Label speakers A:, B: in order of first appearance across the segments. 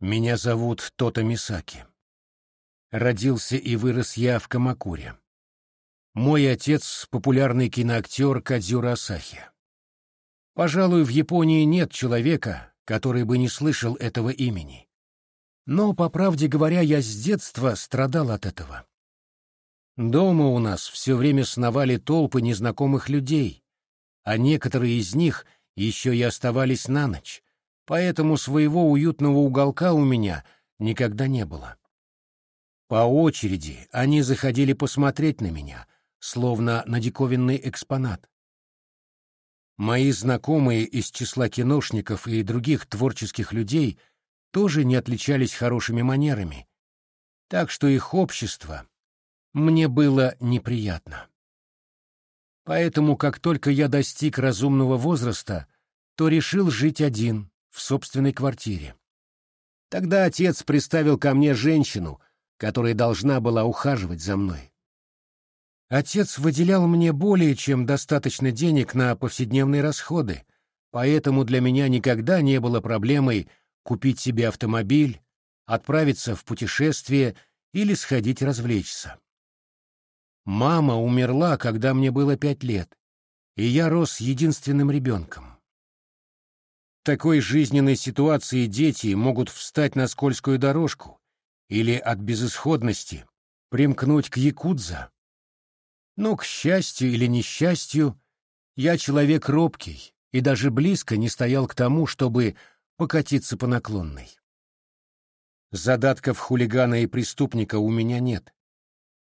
A: Меня зовут Тота Мисаки. Родился и вырос я в Камакуре. Мой отец — популярный киноактер Кадзюра Асахи. Пожалуй, в Японии нет человека, который бы не слышал этого имени. Но, по правде говоря, я с детства страдал от этого. Дома у нас все время сновали толпы незнакомых людей, а некоторые из них еще и оставались на ночь, поэтому своего уютного уголка у меня никогда не было. По очереди они заходили посмотреть на меня, словно на диковинный экспонат. Мои знакомые из числа киношников и других творческих людей тоже не отличались хорошими манерами, так что их общество мне было неприятно. Поэтому, как только я достиг разумного возраста, то решил жить один, в собственной квартире. Тогда отец приставил ко мне женщину, которая должна была ухаживать за мной. Отец выделял мне более чем достаточно денег на повседневные расходы, поэтому для меня никогда не было проблемой купить себе автомобиль, отправиться в путешествие или сходить развлечься. Мама умерла, когда мне было пять лет, и я рос единственным ребенком. Такой жизненной ситуации дети могут встать на скользкую дорожку или от безысходности примкнуть к якудза. Но, к счастью или несчастью, я человек робкий и даже близко не стоял к тому, чтобы покатиться по наклонной. Задатков хулигана и преступника у меня нет.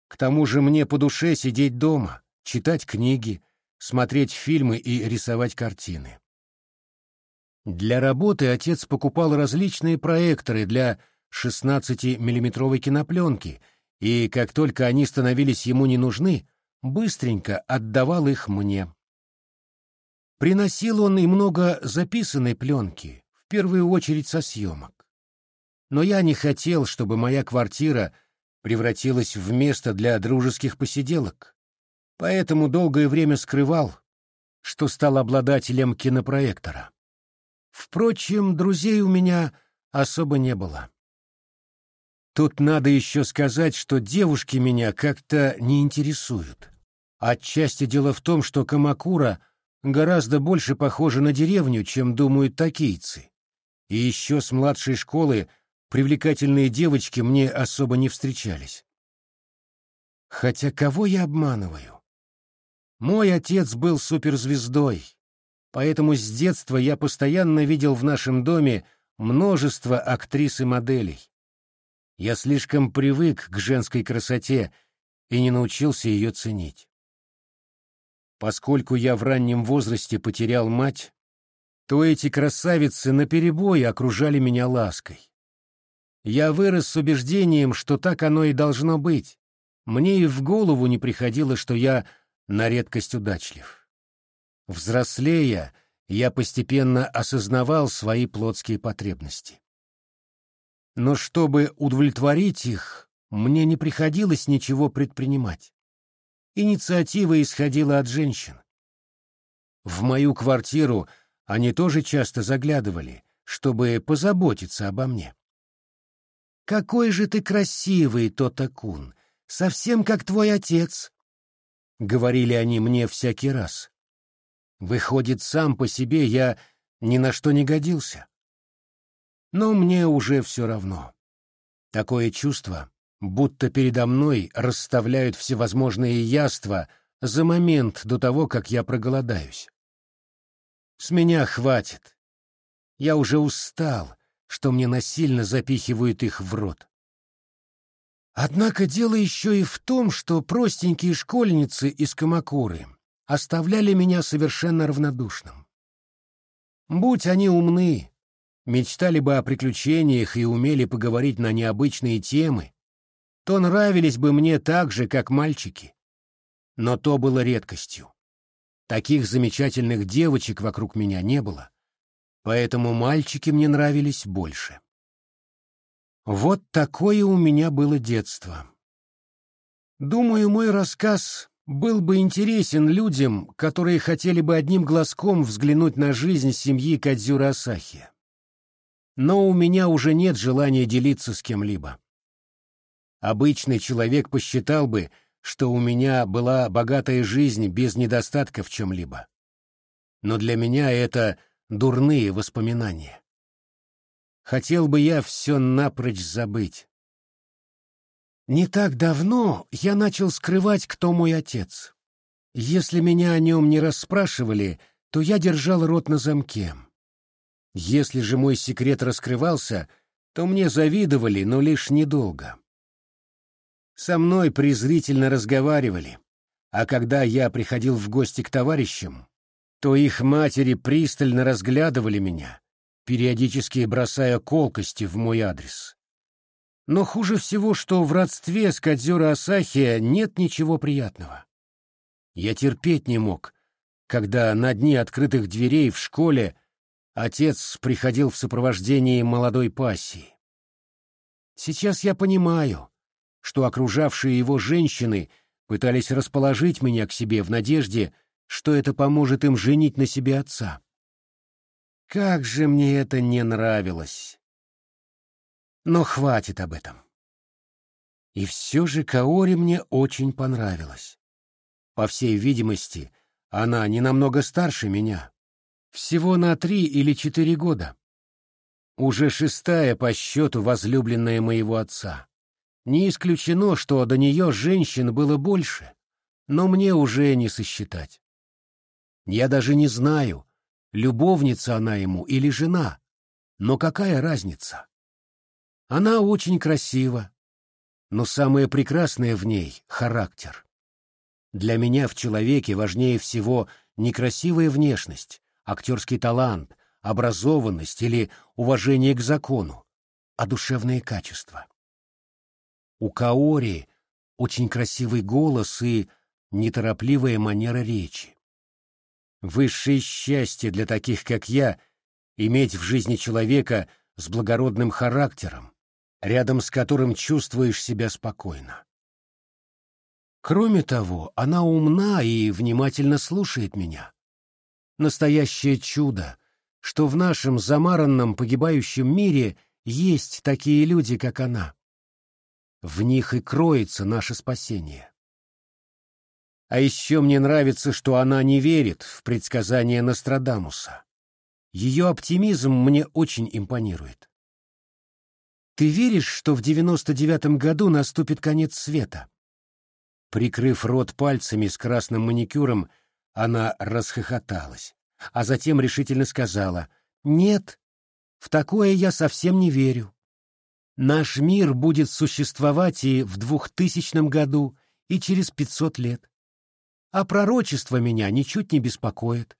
A: К тому же мне по душе сидеть дома, читать книги, смотреть фильмы и рисовать картины. Для работы отец покупал различные проекторы для 16-миллиметровой кинопленки, и как только они становились ему не нужны, быстренько отдавал их мне. Приносил он и много записанной пленки, в первую очередь со съемок. Но я не хотел, чтобы моя квартира превратилась в место для дружеских посиделок, поэтому долгое время скрывал, что стал обладателем кинопроектора. Впрочем, друзей у меня особо не было. Тут надо еще сказать, что девушки меня как-то не интересуют. Отчасти дело в том, что Камакура гораздо больше похожа на деревню, чем думают токийцы. И еще с младшей школы привлекательные девочки мне особо не встречались. Хотя кого я обманываю? Мой отец был суперзвездой, поэтому с детства я постоянно видел в нашем доме множество актрис и моделей. Я слишком привык к женской красоте и не научился ее ценить. Поскольку я в раннем возрасте потерял мать, то эти красавицы наперебой окружали меня лаской. Я вырос с убеждением, что так оно и должно быть. Мне и в голову не приходило, что я на редкость удачлив. Взрослея, я постепенно осознавал свои плотские потребности. Но чтобы удовлетворить их, мне не приходилось ничего предпринимать. Инициатива исходила от женщин. В мою квартиру они тоже часто заглядывали, чтобы позаботиться обо мне. «Какой же ты красивый, Тотакун! Совсем как твой отец!» — говорили они мне всякий раз. Выходит, сам по себе я ни на что не годился. Но мне уже все равно. Такое чувство, будто передо мной расставляют всевозможные яства за момент до того, как я проголодаюсь. С меня хватит. Я уже устал, что мне насильно запихивают их в рот. Однако дело еще и в том, что простенькие школьницы из Камакуры оставляли меня совершенно равнодушным. Будь они умны, мечтали бы о приключениях и умели поговорить на необычные темы, то нравились бы мне так же, как мальчики. Но то было редкостью. Таких замечательных девочек вокруг меня не было, поэтому мальчики мне нравились больше. Вот такое у меня было детство. Думаю, мой рассказ был бы интересен людям, которые хотели бы одним глазком взглянуть на жизнь семьи Кадзюра Асахи. но у меня уже нет желания делиться с кем-либо. Обычный человек посчитал бы, что у меня была богатая жизнь без недостатка в чем-либо. Но для меня это дурные воспоминания. Хотел бы я все напрочь забыть. Не так давно я начал скрывать, кто мой отец. Если меня о нем не расспрашивали, то я держал рот на замке. Если же мой секрет раскрывался, то мне завидовали, но лишь недолго. Со мной презрительно разговаривали, а когда я приходил в гости к товарищам, то их матери пристально разглядывали меня, периодически бросая колкости в мой адрес. Но хуже всего, что в родстве с Кадзёра Асахия нет ничего приятного. Я терпеть не мог, когда на дни открытых дверей в школе отец приходил в сопровождении молодой пассии. Сейчас я понимаю, что окружавшие его женщины пытались расположить меня к себе в надежде, что это поможет им женить на себе отца. Как же мне это не нравилось! Но хватит об этом. И все же Каори мне очень понравилась. По всей видимости, она не намного старше меня. Всего на три или четыре года. Уже шестая по счету возлюбленная моего отца. Не исключено, что до нее женщин было больше, но мне уже не сосчитать. Я даже не знаю, любовница она ему или жена, но какая разница? Она очень красива, но самое прекрасное в ней — характер. Для меня в человеке важнее всего не красивая внешность, актерский талант, образованность или уважение к закону, а душевные качества. У Каори очень красивый голос и неторопливая манера речи. Высшее счастье для таких, как я, иметь в жизни человека с благородным характером, рядом с которым чувствуешь себя спокойно. Кроме того, она умна и внимательно слушает меня. Настоящее чудо, что в нашем замаранном погибающем мире есть такие люди, как она. В них и кроется наше спасение. А еще мне нравится, что она не верит в предсказания Нострадамуса. Ее оптимизм мне очень импонирует. Ты веришь, что в девяносто девятом году наступит конец света? Прикрыв рот пальцами с красным маникюром, она расхохоталась, а затем решительно сказала, «Нет, в такое я совсем не верю. Наш мир будет существовать и в двухтысячном году, и через пятьсот лет. А пророчество меня ничуть не беспокоит.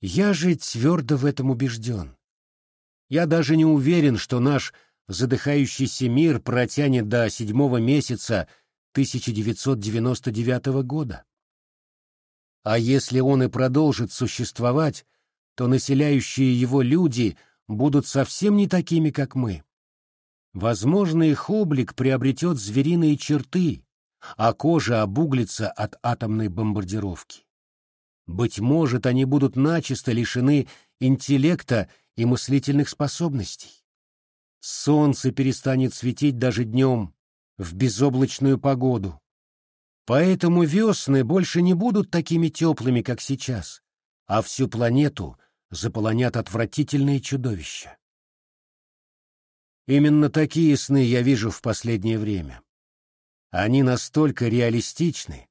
A: Я же твердо в этом убежден. Я даже не уверен, что наш задыхающийся мир протянет до седьмого месяца 1999 года. А если он и продолжит существовать, то населяющие его люди будут совсем не такими, как мы. Возможно, их облик приобретет звериные черты, а кожа обуглится от атомной бомбардировки. Быть может, они будут начисто лишены интеллекта и мыслительных способностей. Солнце перестанет светить даже днем, в безоблачную погоду. Поэтому весны больше не будут такими теплыми, как сейчас, а всю планету заполонят отвратительные чудовища. Именно такие сны я вижу в последнее время. Они настолько реалистичны,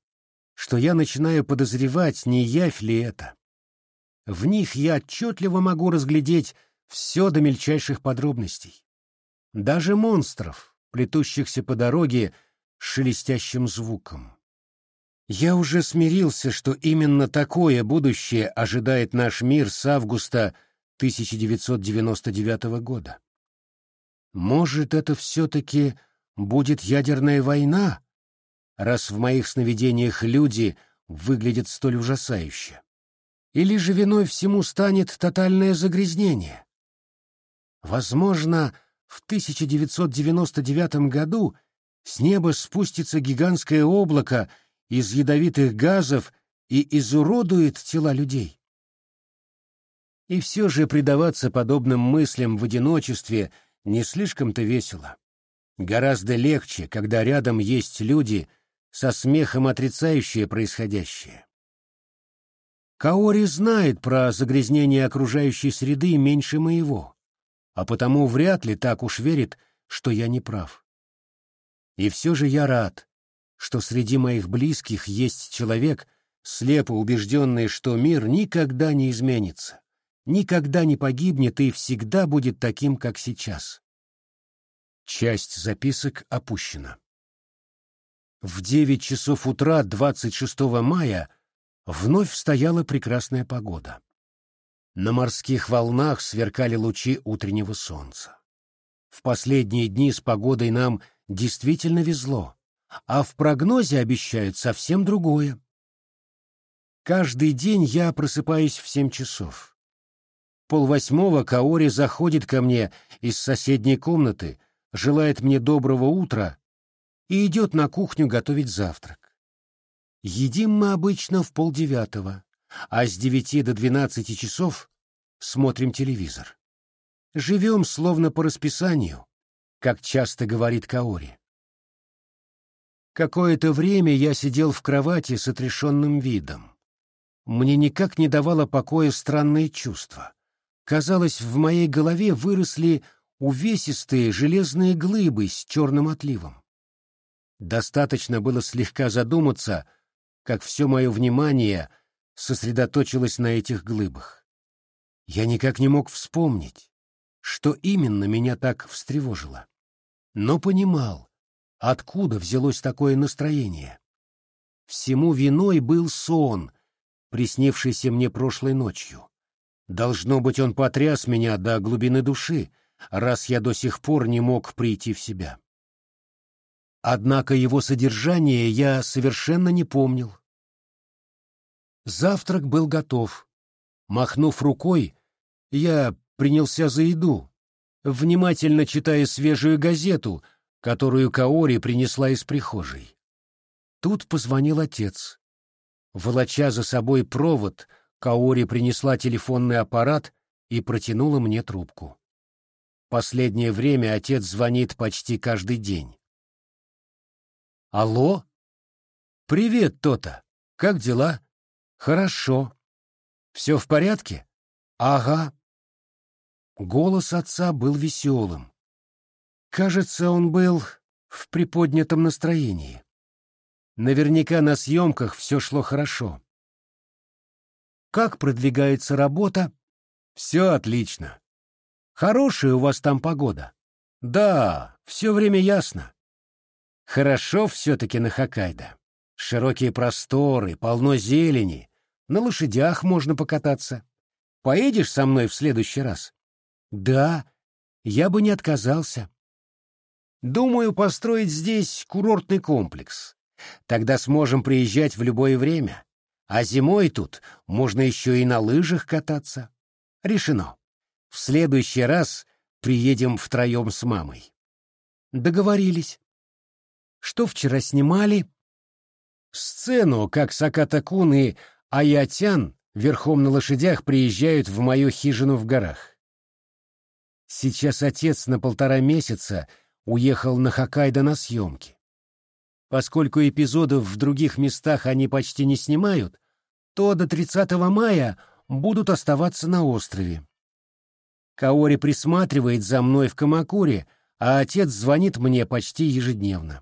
A: что я начинаю подозревать, не явь ли это. В них я отчетливо могу разглядеть все до мельчайших подробностей. Даже монстров, плетущихся по дороге с шелестящим звуком. Я уже смирился, что именно такое будущее ожидает наш мир с августа 1999 года. Может, это все-таки будет ядерная война, раз в моих сновидениях люди выглядят столь ужасающе? Или же виной всему станет тотальное загрязнение? Возможно, в 1999 году с неба спустится гигантское облако из ядовитых газов и изуродует тела людей. И все же предаваться подобным мыслям в одиночестве не слишком-то весело. Гораздо легче, когда рядом есть люди, со смехом отрицающие происходящее. Каори знает про загрязнение окружающей среды меньше моего, а потому вряд ли так уж верит, что я не прав. И все же я рад, что среди моих близких есть человек, слепо убежденный, что мир никогда не изменится, никогда не погибнет и всегда будет таким, как сейчас. Часть записок опущена. В девять часов утра 26 мая вновь стояла прекрасная погода. На морских волнах сверкали лучи утреннего солнца. В последние дни с погодой нам действительно везло, а в прогнозе обещают совсем другое. Каждый день я просыпаюсь в семь часов. Полвосьмого Каори заходит ко мне из соседней комнаты, желает мне доброго утра и идет на кухню готовить завтрак. Едим мы обычно в полдевятого, а с девяти до двенадцати часов смотрим телевизор. Живем словно по расписанию, как часто говорит Каори. Какое-то время я сидел в кровати с отрешенным видом. Мне никак не давало покоя странное чувство. Казалось, в моей голове выросли увесистые железные глыбы с черным отливом. Достаточно было слегка задуматься, как все мое внимание сосредоточилось на этих глыбах. Я никак не мог вспомнить, что именно меня так встревожило. Но понимал, откуда взялось такое настроение. Всему виной был сон, приснившийся мне прошлой ночью. Должно быть, он потряс меня до глубины души, раз я до сих пор не мог прийти в себя. Однако его содержание я совершенно не помнил. Завтрак был готов. Махнув рукой, я принялся за еду, внимательно читая свежую газету, которую Каори принесла из прихожей. Тут позвонил отец. Волоча за собой провод, Каори принесла телефонный аппарат и протянула мне трубку. Последнее время отец звонит почти каждый день. «Алло? Привет, Тота. Как дела? Хорошо. Все в порядке? Ага». Голос отца был веселым. Кажется, он был в приподнятом настроении. Наверняка на съемках все шло хорошо. Как продвигается работа? Все отлично. Хорошая у вас там погода. Да, все время ясно. Хорошо все-таки на Хоккайдо. Широкие просторы, полно зелени. На лошадях можно покататься. Поедешь со мной в следующий раз? Да, я бы не отказался. Думаю построить здесь курортный комплекс. Тогда сможем приезжать в любое время. А зимой тут можно еще и на лыжах кататься. Решено. В следующий раз приедем втроем с мамой. Договорились. Что вчера снимали? Сцену, как Саката-кун и Аятян верхом на лошадях приезжают в мою хижину в горах. Сейчас отец на полтора месяца уехал на Хоккайдо на съемки. Поскольку эпизодов в других местах они почти не снимают, то до 30 мая будут оставаться на острове. Каори присматривает за мной в Камакуре, а отец звонит мне почти ежедневно.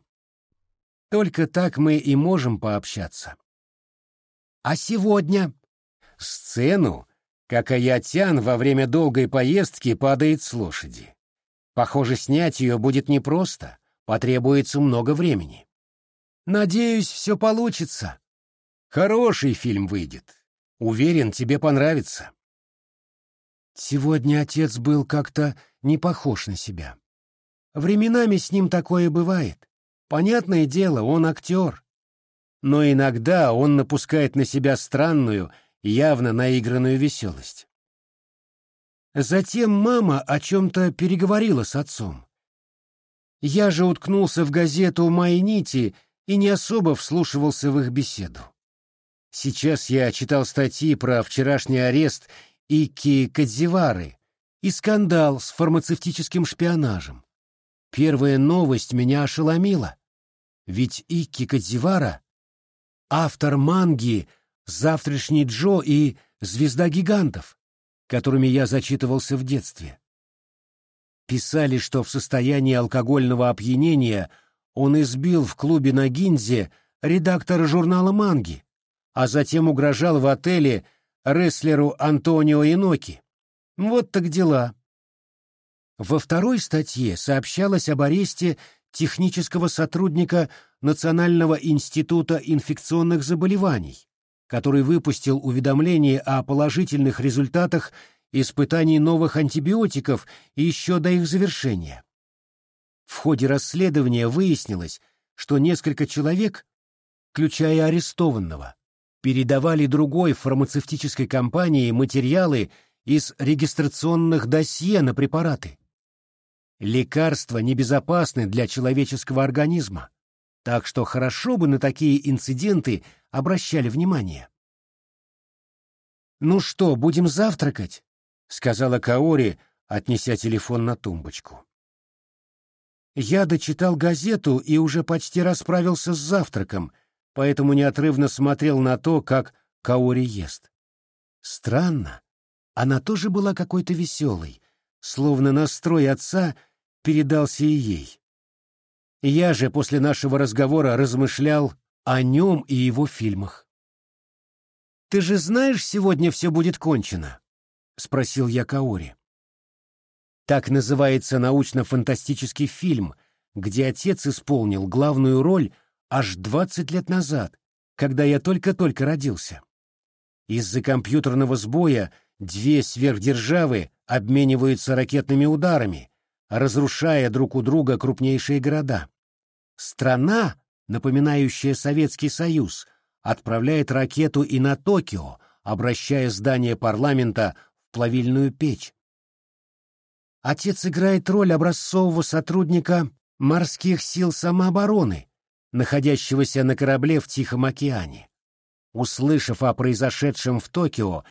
A: Только так мы и можем пообщаться. А сегодня? Сцену, как Аятян во время долгой поездки падает с лошади. Похоже, снять ее будет непросто, потребуется много времени. Надеюсь, все получится. Хороший фильм выйдет. Уверен, тебе понравится. Сегодня отец был как-то не похож на себя. Временами с ним такое бывает. Понятное дело, он актер. Но иногда он напускает на себя странную, явно наигранную веселость. Затем мама о чем-то переговорила с отцом. Я же уткнулся в газету «Майнити» и не особо вслушивался в их беседу. Сейчас я читал статьи про вчерашний арест Ики Кадзивары и скандал с фармацевтическим шпионажем. Первая новость меня ошеломила. Ведь Икки Кадзивара — автор манги «Завтрашний Джо» и «Звезда гигантов», которыми я зачитывался в детстве. Писали, что в состоянии алкогольного опьянения он избил в клубе на Гинзе редактора журнала «Манги», а затем угрожал в отеле рестлеру Антонио Иноки. Вот так дела. Во второй статье сообщалось об аресте технического сотрудника Национального института инфекционных заболеваний, который выпустил уведомление о положительных результатах испытаний новых антибиотиков еще до их завершения. В ходе расследования выяснилось, что несколько человек, включая арестованного, передавали другой фармацевтической компании материалы из регистрационных досье на препараты. Лекарства небезопасны для человеческого организма, так что хорошо бы на такие инциденты обращали внимание. «Ну что, будем завтракать?» — сказала Каори, отнеся телефон на тумбочку. Я дочитал газету и уже почти расправился с завтраком, поэтому неотрывно смотрел на то, как Каори ест. Странно, она тоже была какой-то веселой, словно настрой отца — передался и ей. Я же после нашего разговора размышлял о нем и его фильмах. «Ты же знаешь, сегодня все будет кончено?» — спросил я Каори. Так называется научно-фантастический фильм, где отец исполнил главную роль аж 20 лет назад, когда я только-только родился. Из-за компьютерного сбоя две сверхдержавы обмениваются ракетными ударами, разрушая друг у друга крупнейшие города. Страна, напоминающая Советский Союз, отправляет ракету и на Токио, обращая здание парламента в плавильную печь. Отец играет роль образцового сотрудника морских сил самообороны, находящегося на корабле в Тихом океане. Услышав о произошедшем в Токио,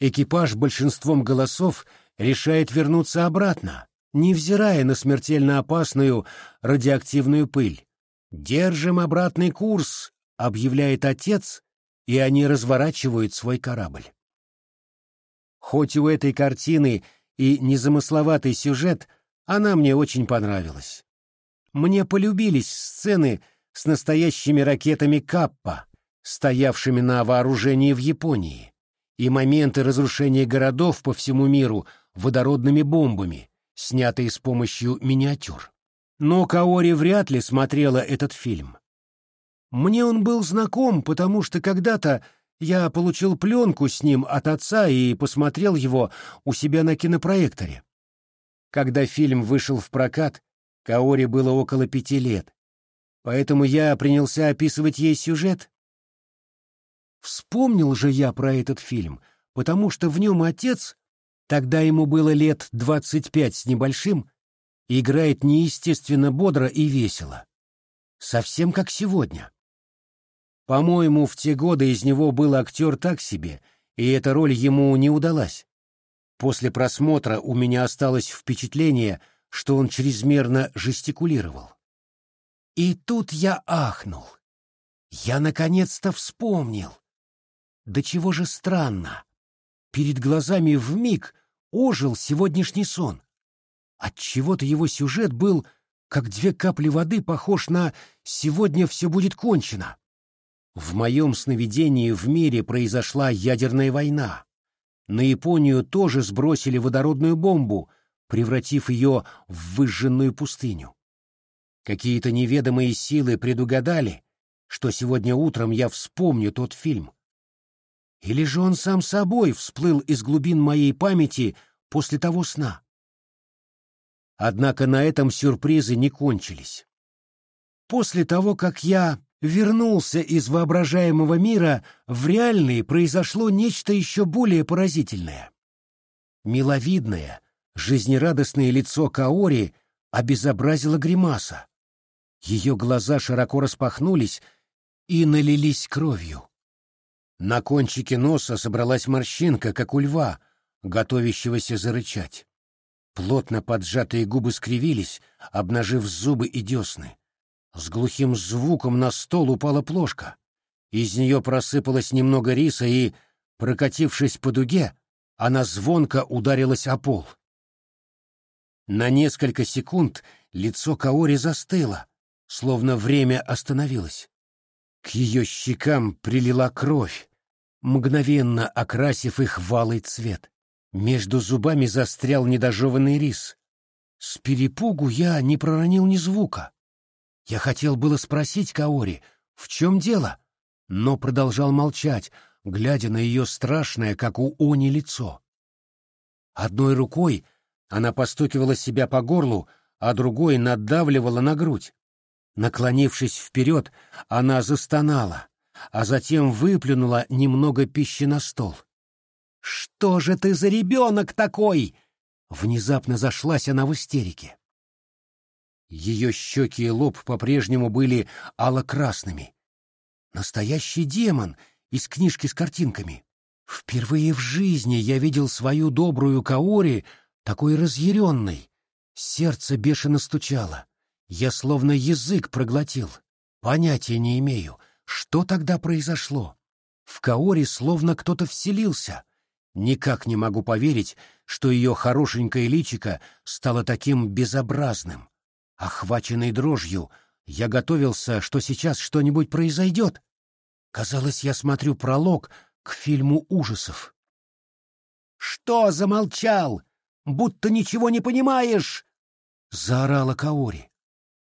A: экипаж большинством голосов решает вернуться обратно, невзирая на смертельно опасную радиоактивную пыль. «Держим обратный курс», — объявляет отец, и они разворачивают свой корабль. Хоть у этой картины и незамысловатый сюжет, она мне очень понравилась. Мне полюбились сцены с настоящими ракетами «Каппа», стоявшими на вооружении в Японии, и моменты разрушения городов по всему миру водородными бомбами, снятые с помощью миниатюр. Но Каори вряд ли смотрела этот фильм. Мне он был знаком, потому что когда-то я получил пленку с ним от отца и посмотрел его у себя на кинопроекторе. Когда фильм вышел в прокат, Каори было около пяти лет, поэтому я принялся описывать ей сюжет. Вспомнил же я про этот фильм, потому что в нем отец Тогда ему было лет двадцать пять с небольшим, играет неестественно бодро и весело. Совсем как сегодня. По-моему, в те годы из него был актер так себе, и эта роль ему не удалась. После просмотра у меня осталось впечатление, что он чрезмерно жестикулировал. И тут я ахнул. Я наконец-то вспомнил. Да чего же странно. Перед глазами вмиг ожил сегодняшний сон. Отчего-то его сюжет был, как две капли воды, похож на «сегодня все будет кончено». В моем сновидении в мире произошла ядерная война. На Японию тоже сбросили водородную бомбу, превратив ее в выжженную пустыню. Какие-то неведомые силы предугадали, что сегодня утром я вспомню тот фильм. Или же он сам собой всплыл из глубин моей памяти после того сна? Однако на этом сюрпризы не кончились. После того, как я вернулся из воображаемого мира, в реальный произошло нечто еще более поразительное. Миловидное, жизнерадостное лицо Каори обезобразило гримаса. Ее глаза широко распахнулись и налились кровью. На кончике носа собралась морщинка, как у льва, готовящегося зарычать. Плотно поджатые губы скривились, обнажив зубы и десны. С глухим звуком на стол упала плошка. Из нее просыпалось немного риса и, прокатившись по дуге, она звонко ударилась о пол. На несколько секунд лицо Каори застыло, словно время остановилось. К ее щекам прилила кровь, мгновенно окрасив их в цвет. Между зубами застрял недожеванный рис. С перепугу я не проронил ни звука. Я хотел было спросить Каори, в чем дело, но продолжал молчать, глядя на ее страшное, как у Они, лицо. Одной рукой она постукивала себя по горлу, а другой надавливала на грудь. Наклонившись вперед, она застонала, а затем выплюнула немного пищи на стол. «Что же ты за ребенок такой?» Внезапно зашлась она в истерике. Ее щеки и лоб по-прежнему были ало-красными. Настоящий демон из книжки с картинками. Впервые в жизни я видел свою добрую Каори такой разъяренной. Сердце бешено стучало. Я словно язык проглотил. Понятия не имею, что тогда произошло. В Каори словно кто-то вселился. Никак не могу поверить, что ее хорошенькое личико стало таким безобразным. Охваченный дрожью, я готовился, что сейчас что-нибудь произойдет. Казалось, я смотрю пролог к фильму ужасов. «Что замолчал? Будто ничего не понимаешь!» — заорала Каори.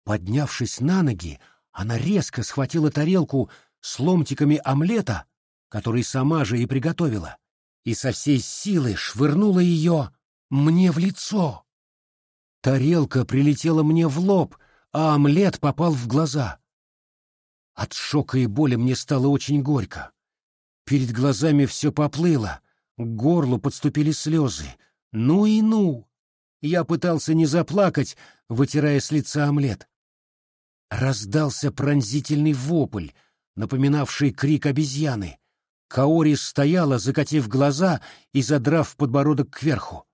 A: Поднявшись на ноги, она резко схватила тарелку с ломтиками омлета, который сама же и приготовила, и со всей силы швырнула ее мне в лицо. Тарелка прилетела мне в лоб, а омлет попал в глаза. От шока и боли мне стало очень горько. Перед глазами все поплыло, к горлу подступили слезы. Ну и ну! Я пытался не заплакать, вытирая с лица омлет. Раздался пронзительный вопль, напоминавший крик обезьяны. Каори стояла, закатив глаза и задрав подбородок кверху.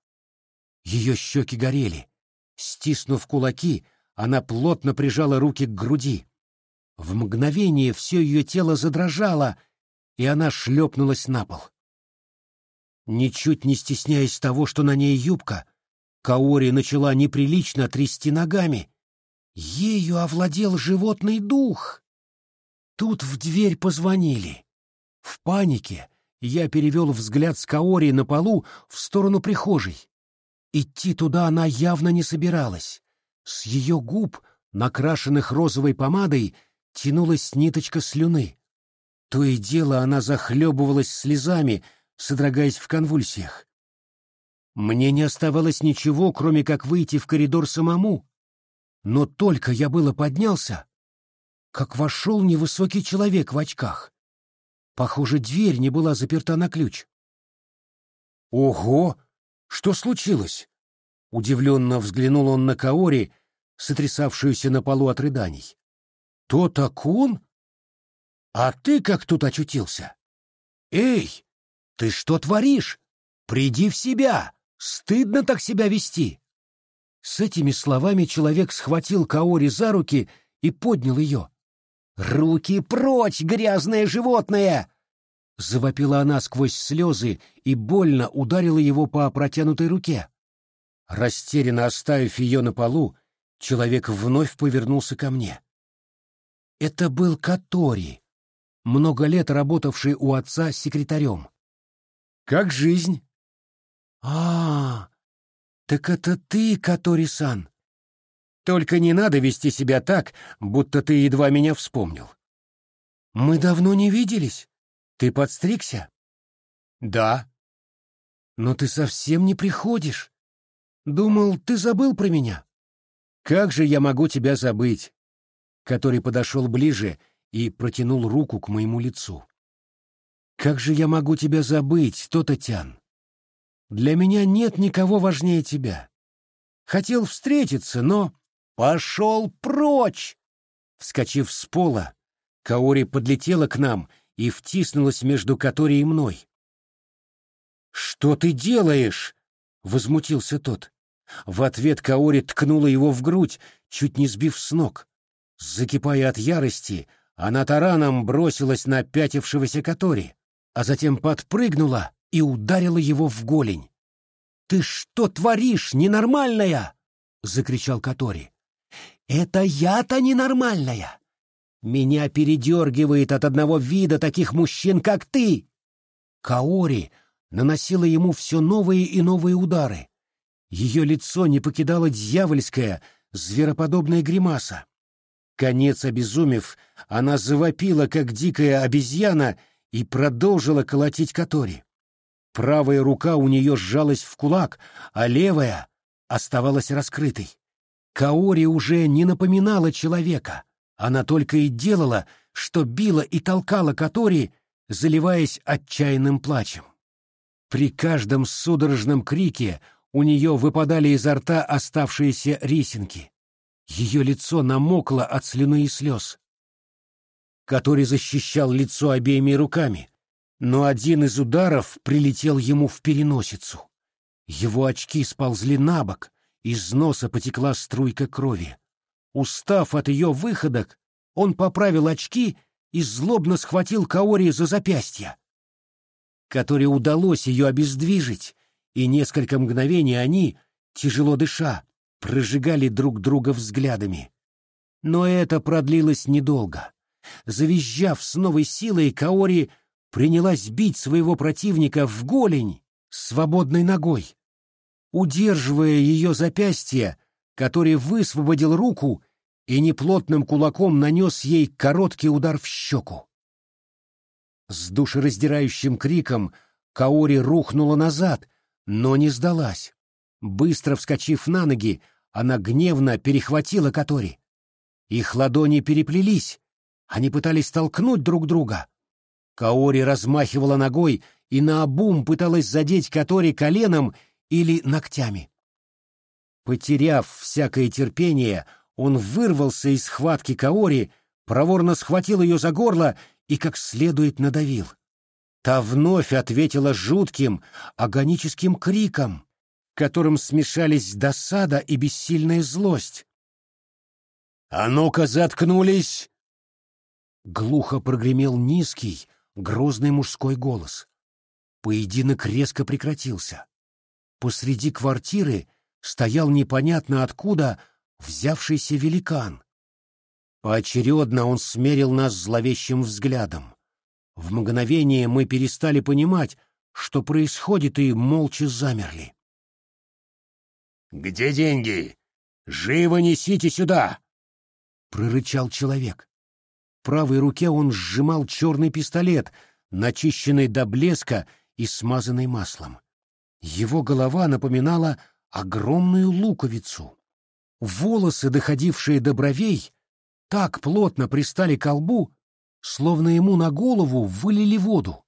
A: Ее щеки горели. Стиснув кулаки, она плотно прижала руки к груди. В мгновение все ее тело задрожало, и она шлепнулась на пол. Ничуть не стесняясь того, что на ней юбка, Каори начала неприлично трясти ногами, Ею овладел животный дух. Тут в дверь позвонили. В панике я перевел взгляд с Каори на полу в сторону прихожей. Идти туда она явно не собиралась. С ее губ, накрашенных розовой помадой, тянулась ниточка слюны. То и дело она захлебывалась слезами, содрогаясь в конвульсиях. Мне не оставалось ничего, кроме как выйти в коридор самому. Но только я было поднялся, как вошел невысокий человек в очках. Похоже, дверь не была заперта на ключ. «Ого! Что случилось?» Удивленно взглянул он на Каори, сотрясавшуюся на полу от рыданий. «То-то А ты как тут очутился? Эй, ты что творишь? Приди в себя! Стыдно так себя вести!» С этими словами человек схватил Каори за руки и поднял ее. «Руки прочь, грязное животное!» Завопила она сквозь слезы и больно ударила его по протянутой руке. Растерянно оставив ее на полу, человек вновь повернулся ко мне. Это был Катори, много лет работавший у отца секретарем. «Как жизнь?» «А, «Так это ты, Катори-сан?» «Только не надо вести себя так, будто ты едва меня вспомнил». «Мы давно не виделись. Ты подстригся?» «Да». «Но ты совсем не приходишь. Думал, ты забыл про меня». «Как же я могу тебя забыть?» Который подошел ближе и протянул руку к моему лицу. «Как же я могу тебя забыть, Тототян? Для меня нет никого важнее тебя. Хотел встретиться, но... Пошел прочь! Вскочив с пола, Каори подлетела к нам и втиснулась между Катори и мной. «Что ты делаешь?» — возмутился тот. В ответ Каори ткнула его в грудь, чуть не сбив с ног. Закипая от ярости, она тараном бросилась на пятившегося Катори, а затем подпрыгнула и ударила его в голень. «Ты что творишь, ненормальная?» — закричал Катори. «Это я-то ненормальная! Меня передергивает от одного вида таких мужчин, как ты!» Каори наносила ему все новые и новые удары. Ее лицо не покидало дьявольская, звероподобная гримаса. Конец обезумев, она завопила, как дикая обезьяна, и продолжила колотить Катори. Правая рука у нее сжалась в кулак, а левая оставалась раскрытой. Каори уже не напоминала человека. Она только и делала, что била и толкала Катори, заливаясь отчаянным плачем. При каждом судорожном крике у нее выпадали изо рта оставшиеся рисинки. Ее лицо намокло от слюны и слез. Который защищал лицо обеими руками, но один из ударов прилетел ему в переносицу. Его очки сползли на бок, из носа потекла струйка крови. Устав от ее выходок, он поправил очки и злобно схватил Каори за запястье. Которой удалось ее обездвижить, и несколько мгновений они, тяжело дыша, прожигали друг друга взглядами. Но это продлилось недолго. Завизжав с новой силой, Каори принялась бить своего противника в голень свободной ногой. Удерживая ее запястье, который высвободил руку и неплотным кулаком нанес ей короткий удар в щеку. С душераздирающим криком Каори рухнула назад, но не сдалась. Быстро вскочив на ноги, она гневно перехватила Катори. Их ладони переплелись, они пытались толкнуть друг друга. Каори размахивала ногой и наобум пыталась задеть Катори коленом или ногтями. Потеряв всякое терпение, он вырвался из схватки Каори, проворно схватил ее за горло и как следует надавил. Та вновь ответила жутким, агоническим криком, которым смешались досада и бессильная злость. «А ну-ка, заткнулись!» Глухо прогремел низкий, грозный мужской голос. Поединок резко прекратился. Посреди квартиры стоял непонятно откуда взявшийся великан. Поочередно он смерил нас зловещим взглядом. В мгновение мы перестали понимать, что происходит, и молча замерли.
B: «Где деньги? Живо несите сюда!»
A: — прорычал человек. Правой руке он сжимал черный пистолет, начищенный до блеска и смазанный маслом. Его голова напоминала огромную луковицу. Волосы, доходившие до бровей, так плотно пристали к лбу, словно ему на голову вылили воду.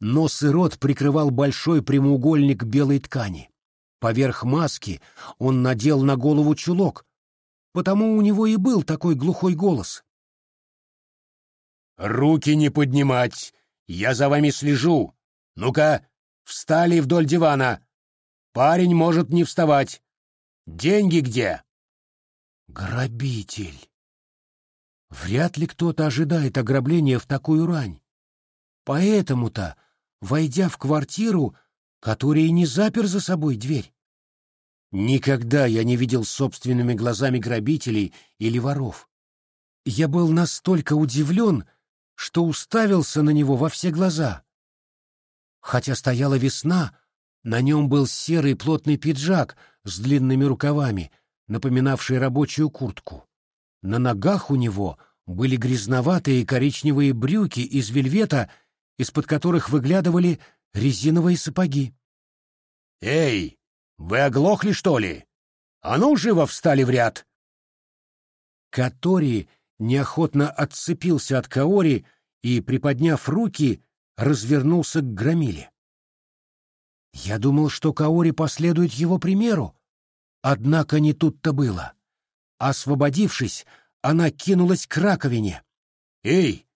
A: Нос и рот прикрывал большой прямоугольник белой ткани. Поверх маски он надел на голову чулок, потому у него и был такой глухой голос.
B: «Руки не поднимать! Я за вами слежу! Ну-ка, встали вдоль дивана! Парень может не вставать! Деньги где?»
A: «Грабитель!» Вряд ли кто-то ожидает ограбления в такую рань. Поэтому-то, войдя в квартиру, который не запер за собой дверь, Никогда я не видел собственными глазами грабителей или воров. Я был настолько удивлен, что уставился на него во все глаза. Хотя стояла весна, на нем был серый плотный пиджак с длинными рукавами, напоминавший рабочую куртку. На ногах у него были грязноватые коричневые брюки из вельвета, из-под которых выглядывали резиновые сапоги.
B: «Эй, вы оглохли, что ли? А ну, живо встали в ряд!»
A: Катори неохотно отцепился от Каори и, приподняв руки, развернулся к громиле. Я думал, что Каори последует его примеру, однако не тут-то было. Освободившись, она кинулась к раковине.
B: «Эй,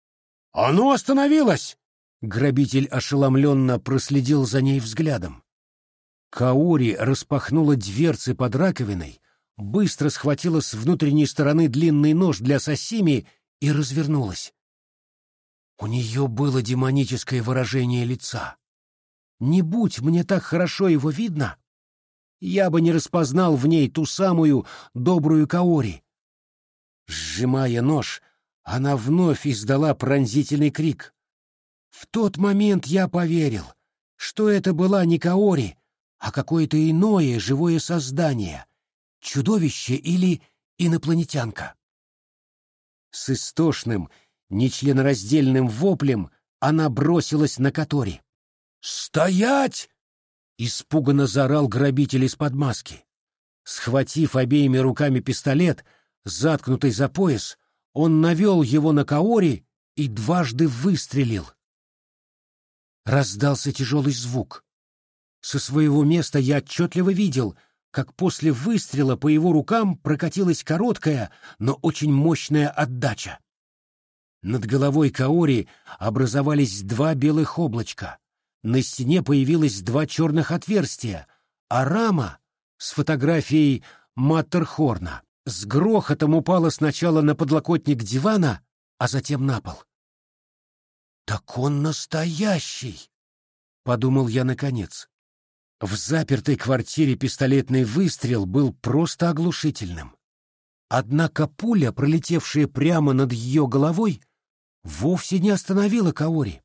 B: а ну остановилась!
A: Грабитель ошеломленно проследил за ней взглядом. Каори распахнула дверцы под раковиной, быстро схватила с внутренней стороны длинный нож для сосими и развернулась. У нее было демоническое выражение лица. Не будь мне так хорошо его видно, я бы не распознал в ней ту самую добрую Каори. Сжимая нож, она вновь издала пронзительный крик. В тот момент я поверил, что это была не Каори, а какое-то иное живое создание, чудовище или инопланетянка. С истошным, нечленораздельным воплем она бросилась на Катори. «Стоять!» — испуганно заорал грабитель из-под маски. Схватив обеими руками пистолет, заткнутый за пояс, он навел его на Каори и дважды выстрелил. Раздался тяжелый звук. Со своего места я отчетливо видел, как после выстрела по его рукам прокатилась короткая, но очень мощная отдача. Над головой Каори образовались два белых облачка. На стене появилось два черных отверстия, а рама с фотографией Маттерхорна с грохотом упала сначала на подлокотник дивана, а затем на пол. «Так он настоящий!» — подумал я наконец. В запертой квартире пистолетный выстрел был просто оглушительным. Однако пуля, пролетевшая прямо над ее головой, вовсе не остановила Каори.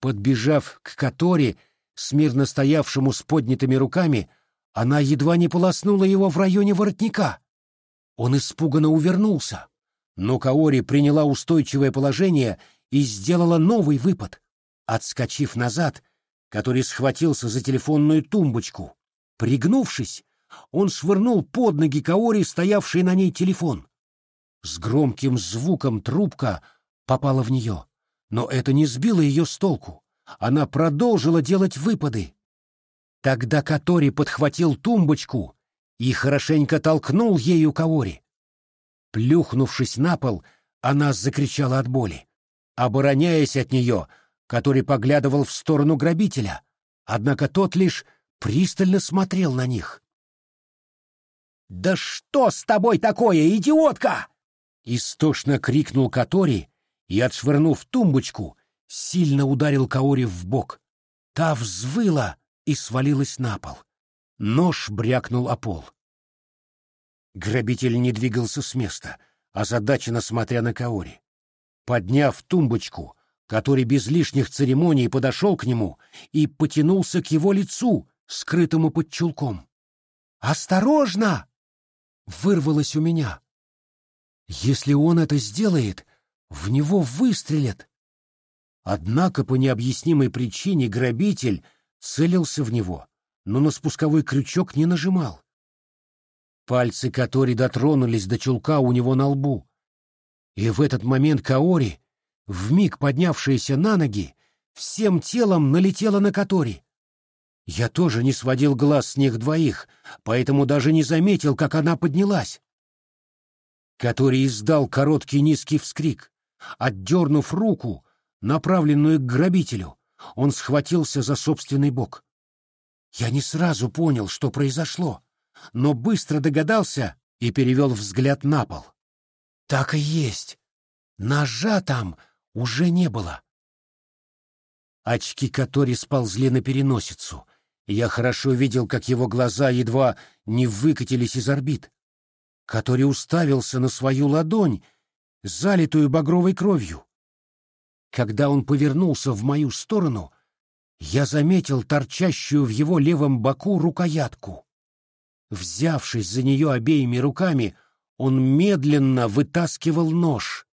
A: Подбежав к Катори, смирно стоявшему с поднятыми руками, она едва не полоснула его в районе воротника. Он испуганно увернулся, но Каори приняла устойчивое положение и сделала новый выпад. Отскочив назад, который схватился за телефонную тумбочку. Пригнувшись, он швырнул под ноги Каори, стоявший на ней телефон. С громким звуком трубка попала в нее, но это не сбило ее с толку. Она продолжила делать выпады. Тогда Катори подхватил тумбочку и хорошенько толкнул ею Каори. Плюхнувшись на пол, она закричала от боли. Обороняясь от нее, который поглядывал в сторону грабителя, однако тот лишь пристально смотрел на них. «Да что с тобой такое, идиотка?» Истошно крикнул Катори и, отшвырнув тумбочку, сильно ударил Каори в бок. Та взвыла и свалилась на пол. Нож брякнул о пол. Грабитель не двигался с места, озадаченно смотря на Каори. Подняв тумбочку, который без лишних церемоний подошел к нему и потянулся к его лицу, скрытому под чулком. «Осторожно!» — вырвалось у меня. «Если он это сделает, в него выстрелят!» Однако по необъяснимой причине грабитель целился в него, но на спусковой крючок не нажимал. Пальцы Катори дотронулись до чулка у него на лбу. И в этот момент Каори вмиг поднявшаяся на ноги, всем телом налетела на Катори. Я тоже не сводил глаз с них двоих, поэтому даже не заметил, как она поднялась. Катори издал короткий низкий вскрик. Отдернув руку, направленную к грабителю, он схватился за собственный бок. Я не сразу понял, что произошло, но быстро догадался и перевел взгляд на пол. Так и есть. Ножа там уже не было. Очки Катори сползли на переносицу. Я хорошо видел, как его глаза едва не выкатились из орбит. Катори уставился на свою ладонь, залитую багровой кровью. Когда он повернулся в мою сторону, я заметил торчащую в его левом боку рукоятку. Взявшись за нее обеими руками, он медленно вытаскивал нож.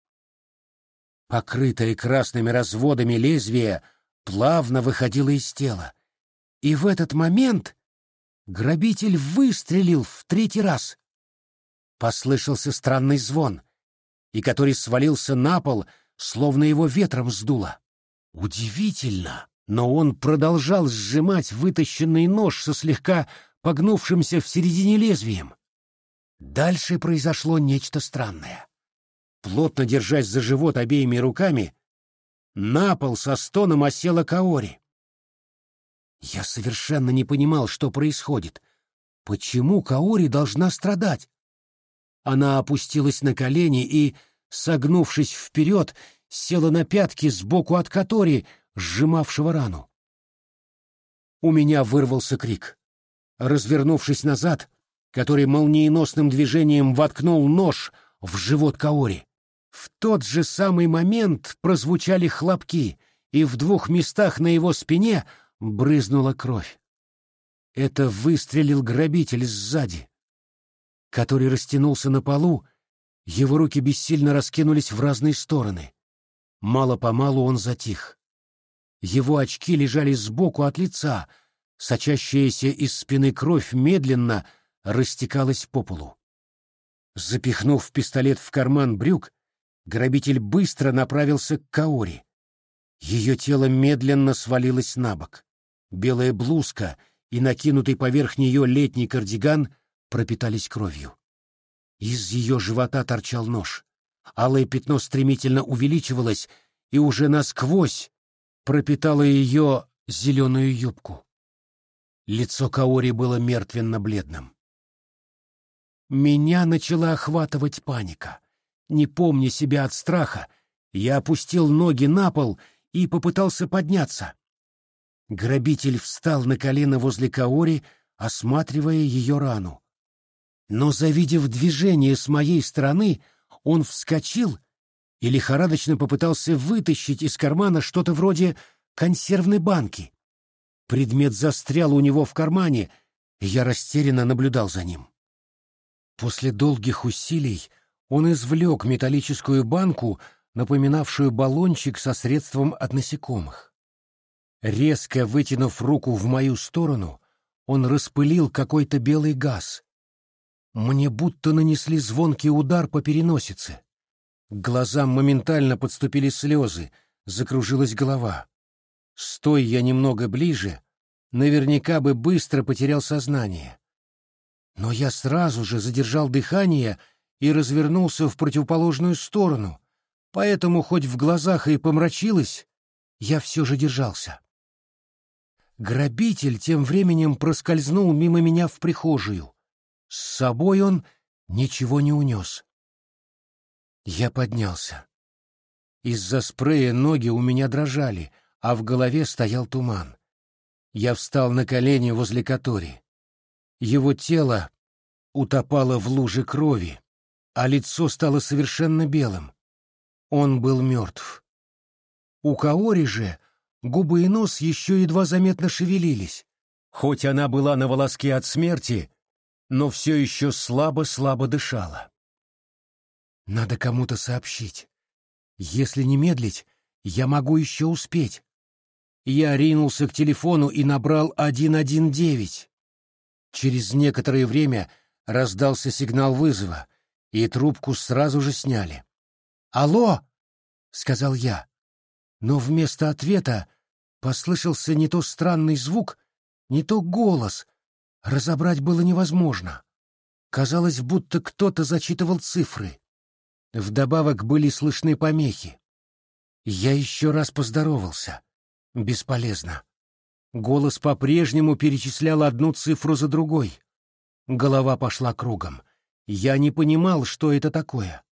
A: Покрытое красными разводами лезвие плавно выходило из тела. И в этот момент грабитель выстрелил в третий раз. Послышался странный звон, и который свалился на пол, словно его ветром сдуло. Удивительно, но он продолжал сжимать вытащенный нож со слегка погнувшимся в середине лезвием. Дальше произошло нечто странное плотно держась за живот обеими руками, На пол со стоном осела Каори. Я совершенно не понимал, что происходит. Почему Каори должна страдать? Она опустилась на колени и, согнувшись вперед, села на пятки сбоку от Катори, сжимавшего рану. У меня вырвался крик. Развернувшись назад, который молниеносным движением воткнул нож в живот Каори. В тот же самый момент прозвучали хлопки, и в двух местах на его спине брызнула кровь. Это выстрелил грабитель сзади, который растянулся на полу, его руки бессильно раскинулись в разные стороны. Мало-помалу он затих. Его очки лежали сбоку от лица, сочащаяся из спины кровь медленно растекалась по полу. Запихнув пистолет в карман брюк, грабитель быстро направился к Каори. Ее тело медленно свалилось на бок. Белая блузка и накинутый поверх нее летний кардиган пропитались кровью. Из ее живота торчал нож. Алое пятно стремительно увеличивалось и уже насквозь пропитало ее зеленую юбку. Лицо Каори было мертвенно-бледным. Меня начала охватывать паника. Не помня себя от страха, я опустил ноги на пол и попытался подняться. Грабитель встал на колено возле Каори, осматривая ее рану. Но, завидев движение с моей стороны, он вскочил и лихорадочно попытался вытащить из кармана что-то вроде консервной банки. Предмет застрял у него в кармане, и я растерянно наблюдал за ним. После долгих усилий он извлек металлическую банку, напоминавшую баллончик со средством от насекомых. Резко вытянув руку в мою сторону, он распылил какой-то белый газ. Мне будто нанесли звонкий удар по переносице. К глазам моментально подступили слезы, закружилась голова. Стой я немного ближе, наверняка бы быстро потерял сознание. Но я сразу же задержал дыхание и развернулся в противоположную сторону, поэтому хоть в глазах и помрачилось, я все же держался. Грабитель тем временем проскользнул мимо меня в прихожую. С собой он ничего не унес. Я поднялся. Из-за спрея ноги у меня дрожали, а в голове стоял туман. Я встал на колени возле Катори. Его тело утопало в луже крови, а лицо стало совершенно белым. Он был мертв. У Каори же губы и нос еще едва заметно шевелились. Хоть она была на волоске от смерти, но все еще слабо-слабо дышала. Надо кому-то сообщить. Если не медлить, я могу еще успеть. Я ринулся к телефону и набрал 119. Через некоторое время раздался сигнал вызова, и трубку сразу же сняли. «Алло!» — сказал я. Но вместо ответа послышался не то странный звук, не то голос. Разобрать было невозможно. Казалось, будто кто-то зачитывал цифры. Вдобавок были слышны помехи. Я еще раз поздоровался. Бесполезно. Голос по-прежнему перечислял одну цифру за другой. Голова пошла кругом. Я не понимал, что это такое.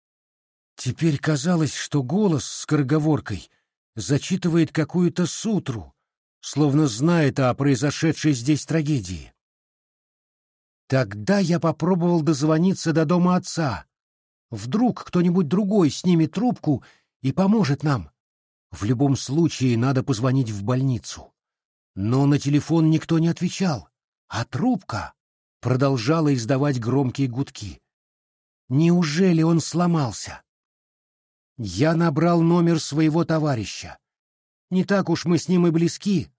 A: Теперь казалось, что голос с скороговоркой зачитывает какую-то сутру, словно знает о произошедшей здесь трагедии. Тогда я попробовал дозвониться до дома отца. Вдруг кто-нибудь другой снимет трубку и поможет нам. В любом случае надо позвонить в больницу. Но на телефон никто не отвечал, а трубка продолжала издавать громкие гудки. Неужели он сломался? Я набрал номер своего товарища. Не так уж мы с ним и близки,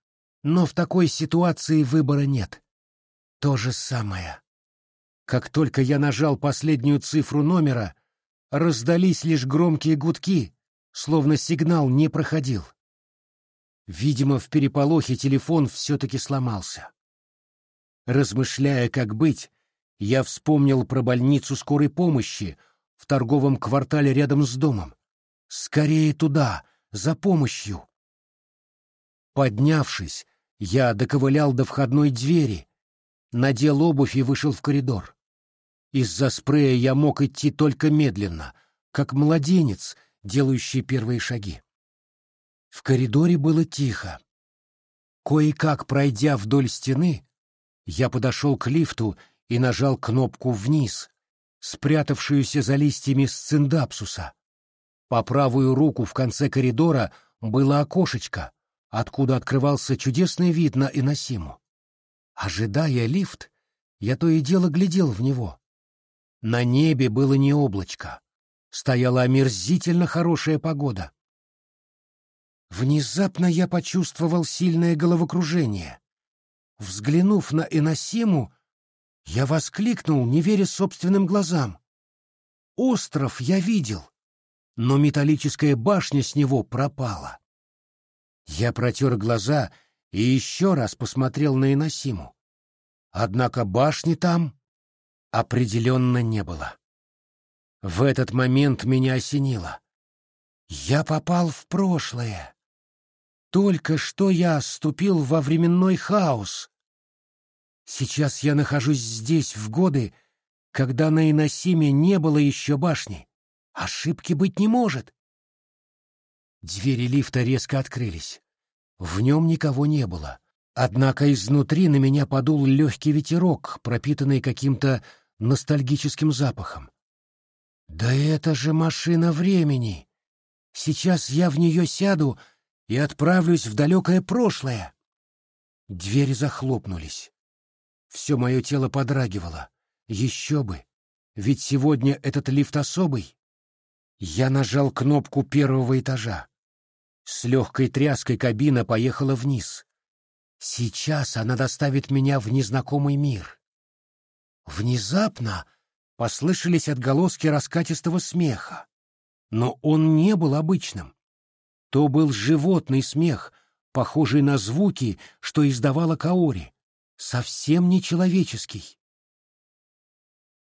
A: но в такой ситуации выбора нет. То же самое. Как только я нажал последнюю цифру номера, раздались лишь громкие гудки, словно сигнал не проходил. Видимо, в переполохе телефон все-таки сломался. Размышляя, как быть, я вспомнил про больницу скорой помощи в торговом квартале рядом с домом. Скорее туда, за помощью. Поднявшись, я доковылял до входной двери, надел обувь и вышел в коридор. Из-за спрея я мог идти только медленно, как младенец, делающий первые шаги. В коридоре было тихо. Кое-как пройдя вдоль стены, я подошел к лифту и нажал кнопку «Вниз», спрятавшуюся за листьями сциндапсуса. По правую руку в конце коридора было окошечко, откуда открывался чудесный вид на Иносиму. Ожидая лифт, я то и дело глядел в него. На небе было не облачко. Стояла омерзительно хорошая погода. Внезапно я почувствовал сильное головокружение. Взглянув на Иносиму, я воскликнул, не веря собственным глазам. Остров я видел, но металлическая башня с него пропала. Я протер глаза и еще раз посмотрел на Иносиму. Однако башни там определенно не было. В этот момент меня осенило. Я попал в прошлое. Только что я ступил во временной хаос. Сейчас я нахожусь здесь в годы, когда на Иносиме не было еще башни. Ошибки быть не может. Двери лифта резко открылись. В нем никого не было. Однако изнутри на меня подул легкий ветерок, пропитанный каким-то ностальгическим запахом. «Да это же машина времени! Сейчас я в нее сяду и отправлюсь в далекое прошлое!» Двери захлопнулись. Все мое тело подрагивало. Еще бы! Ведь сегодня этот лифт особый. Я нажал кнопку первого этажа. С легкой тряской кабина поехала вниз. Сейчас она доставит меня в незнакомый мир. Внезапно послышались отголоски раскатистого смеха. Но он не был обычным. То был животный смех, похожий на звуки, что издавала Каори, совсем не человеческий.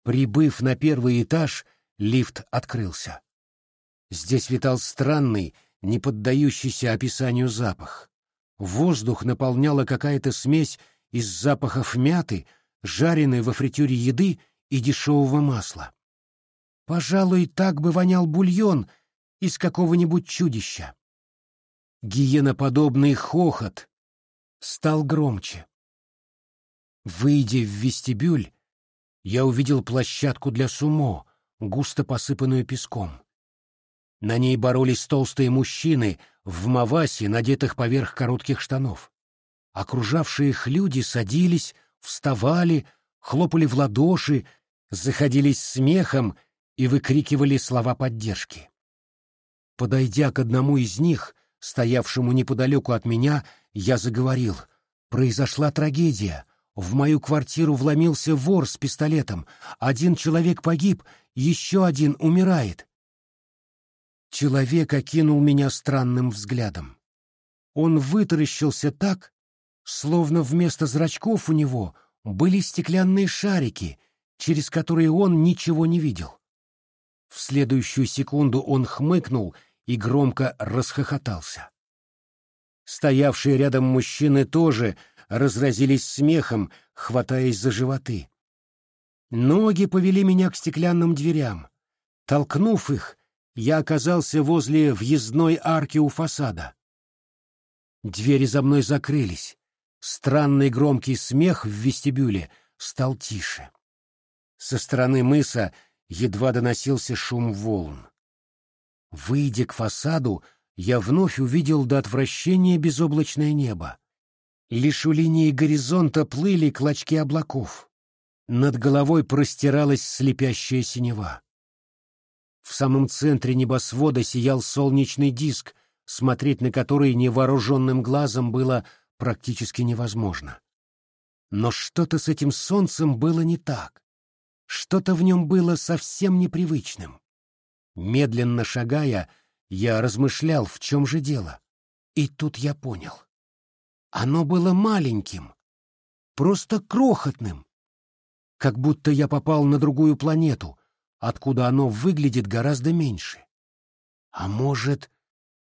A: Прибыв на первый этаж, лифт открылся. Здесь витал странный, не поддающийся описанию запах. Воздух наполняла какая-то смесь из запахов мяты, жареной во фритюре еды и дешевого масла. Пожалуй, так бы вонял бульон из какого-нибудь чудища. Гиеноподобный хохот стал громче. Выйдя в вестибюль, я увидел площадку для сумо, густо посыпанную песком. На ней боролись толстые мужчины в мавасе, надетых поверх коротких штанов. Окружавшие их люди садились, вставали, хлопали в ладоши, заходились смехом и выкрикивали слова поддержки. Подойдя к одному из них, стоявшему неподалеку от меня, я заговорил. Произошла трагедия. В мою квартиру вломился вор с пистолетом. Один человек погиб, еще один умирает. Человек окинул меня странным взглядом. Он вытаращился так, словно вместо зрачков у него были стеклянные шарики, через которые он ничего не видел. В следующую секунду он хмыкнул и громко расхохотался. Стоявшие рядом мужчины тоже разразились смехом, хватаясь за животы. Ноги повели меня к стеклянным дверям. Толкнув их, я оказался возле въездной арки у фасада. Двери за мной закрылись. Странный громкий смех в вестибюле стал тише. Со стороны мыса едва доносился шум волн. Выйдя к фасаду, я вновь увидел до отвращения безоблачное небо. Лишь у линии горизонта плыли клочки облаков. Над головой простиралась слепящая синева. В самом центре небосвода сиял солнечный диск, смотреть на который невооруженным глазом было практически невозможно. Но что-то с этим солнцем было не так. Что-то в нем было совсем непривычным. Медленно шагая, я размышлял, в чем же дело. И тут я понял. Оно было маленьким, просто крохотным. Как будто я попал на другую планету, откуда оно выглядит гораздо меньше. А может,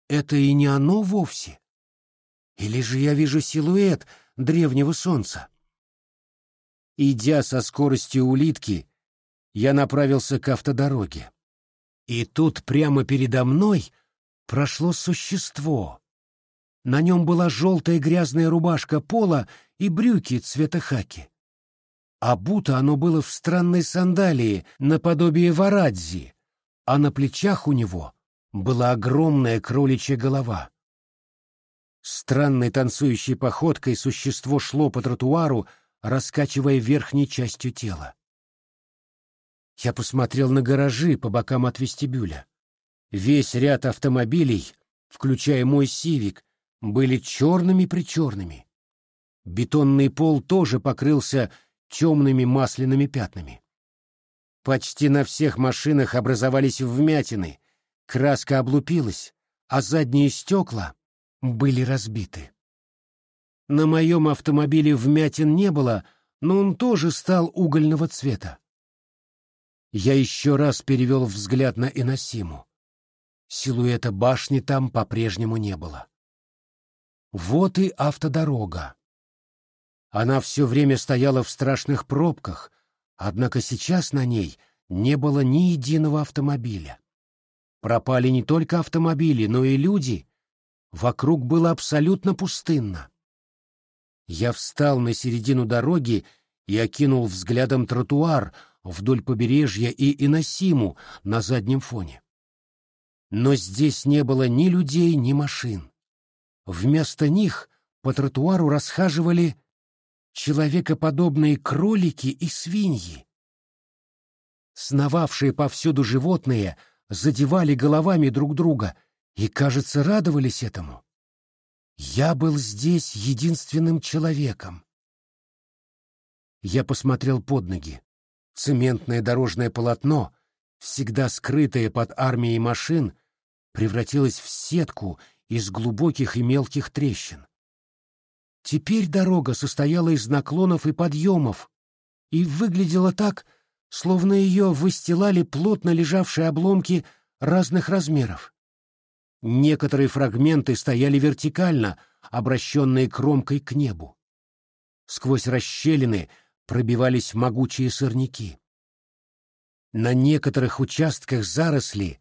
A: это и не оно вовсе? Или же я вижу силуэт древнего солнца? Идя со скоростью улитки, я направился к автодороге. И тут прямо передо мной прошло существо. На нем была желтая грязная рубашка пола и брюки цвета хаки. А будто оно было в странной сандалии, наподобие варадзи, а на плечах у него была огромная кроличья голова. Странной танцующей походкой существо шло по тротуару, раскачивая верхней частью тела. Я посмотрел на гаражи по бокам от вестибюля. Весь ряд автомобилей, включая мой «Сивик», были черными-причерными. Бетонный пол тоже покрылся темными масляными пятнами. Почти на всех машинах образовались вмятины, краска облупилась, а задние стекла были разбиты. На моем автомобиле вмятин не было, но он тоже стал угольного цвета. Я еще раз перевел взгляд на Иносиму. Силуэта башни там по-прежнему не было. Вот и автодорога. Она все время стояла в страшных пробках, однако сейчас на ней не было ни единого автомобиля. Пропали не только автомобили, но и люди. Вокруг было абсолютно пустынно. Я встал на середину дороги и окинул взглядом тротуар вдоль побережья и Иносиму на заднем фоне. Но здесь не было ни людей, ни машин. Вместо них по тротуару расхаживали человекоподобные кролики и свиньи. Сновавшие повсюду животные задевали головами друг друга и, кажется, радовались этому. Я был здесь единственным человеком. Я посмотрел под ноги. Цементное дорожное полотно, всегда скрытое под армией машин, превратилось в сетку из глубоких и мелких трещин. Теперь дорога состояла из наклонов и подъемов и выглядела так, словно ее выстилали плотно лежавшие обломки разных размеров. Некоторые фрагменты стояли вертикально, обращенные кромкой к небу. Сквозь расщелины пробивались могучие сорняки. На некоторых участках заросли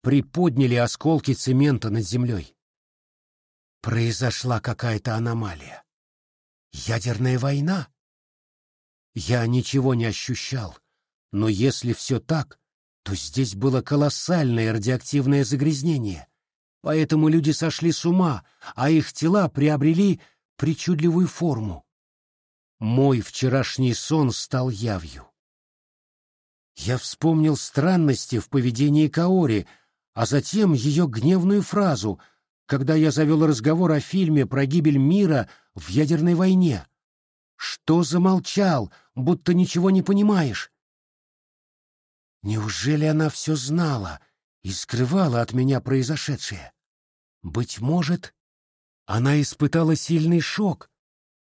A: приподняли осколки цемента над землей. Произошла какая-то аномалия. Ядерная война? Я ничего не ощущал, но если все так, то здесь было колоссальное радиоактивное загрязнение, поэтому люди сошли с ума, а их тела приобрели причудливую форму. Мой вчерашний сон стал явью. Я вспомнил странности в поведении Каори, а затем ее гневную фразу — когда я завел разговор о фильме про гибель мира в ядерной войне. Что замолчал, будто ничего не понимаешь? Неужели она все знала и скрывала от меня произошедшее? Быть может, она испытала сильный шок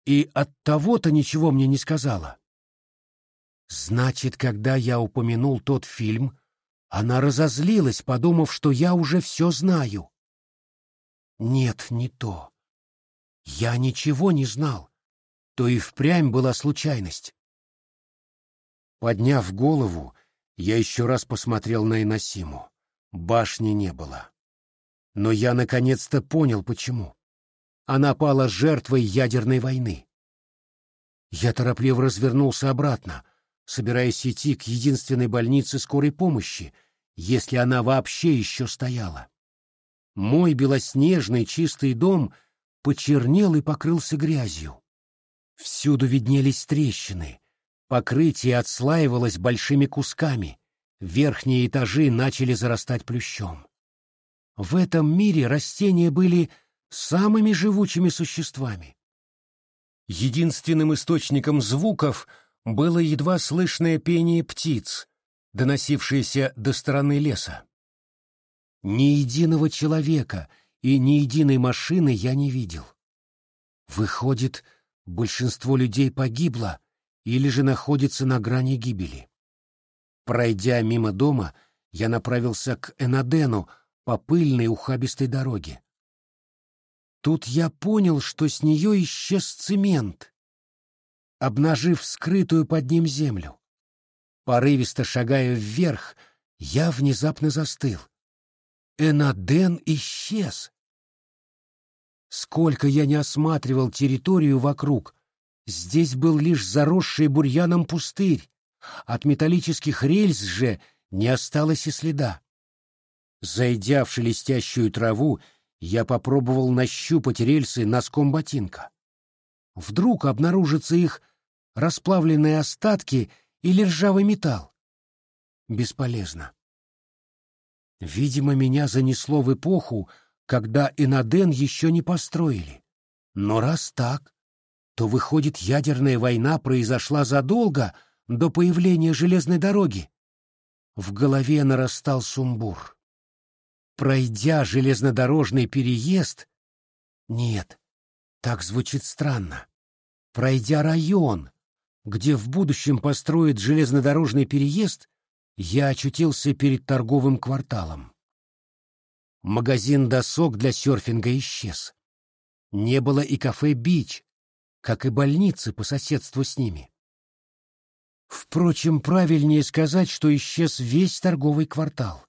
A: и от того-то ничего мне не сказала. Значит, когда я упомянул тот фильм, она разозлилась, подумав, что я уже все знаю. Нет, не то. Я ничего не знал. То и впрямь была случайность. Подняв голову, я еще раз посмотрел на Иносиму. Башни не было. Но я наконец-то понял, почему. Она пала жертвой ядерной войны. Я торопливо развернулся обратно, собираясь идти к единственной больнице скорой помощи, если она вообще еще стояла. Мой белоснежный чистый дом почернел и покрылся грязью. Всюду виднелись трещины, покрытие отслаивалось большими кусками, верхние этажи начали зарастать плющом. В этом мире растения были самыми живучими существами. Единственным источником звуков было едва слышное пение птиц, доносившееся до стороны леса. Ни единого человека и ни единой машины я не видел. Выходит, большинство людей погибло или же находится на грани гибели. Пройдя мимо дома, я направился к Энадену, по пыльной ухабистой дороге. Тут я понял, что с нее исчез цемент, обнажив скрытую под ним землю. Порывисто шагая вверх, я внезапно застыл. Энаден исчез. Сколько я не осматривал территорию вокруг, здесь был лишь заросший бурьяном пустырь, от металлических рельс же не осталось и следа. Зайдя в шелестящую траву, я попробовал нащупать рельсы носком ботинка. Вдруг обнаружатся их расплавленные остатки или ржавый металл. Бесполезно. Видимо, меня занесло в эпоху, когда Инаден еще не построили. Но раз так, то, выходит, ядерная война произошла задолго до появления железной дороги. В голове нарастал сумбур. Пройдя железнодорожный переезд... Нет, так звучит странно. Пройдя район, где в будущем построят железнодорожный переезд, я очутился перед торговым кварталом. Магазин досок для серфинга исчез. Не было и кафе «Бич», как и больницы по соседству с ними. Впрочем, правильнее сказать, что исчез весь торговый квартал.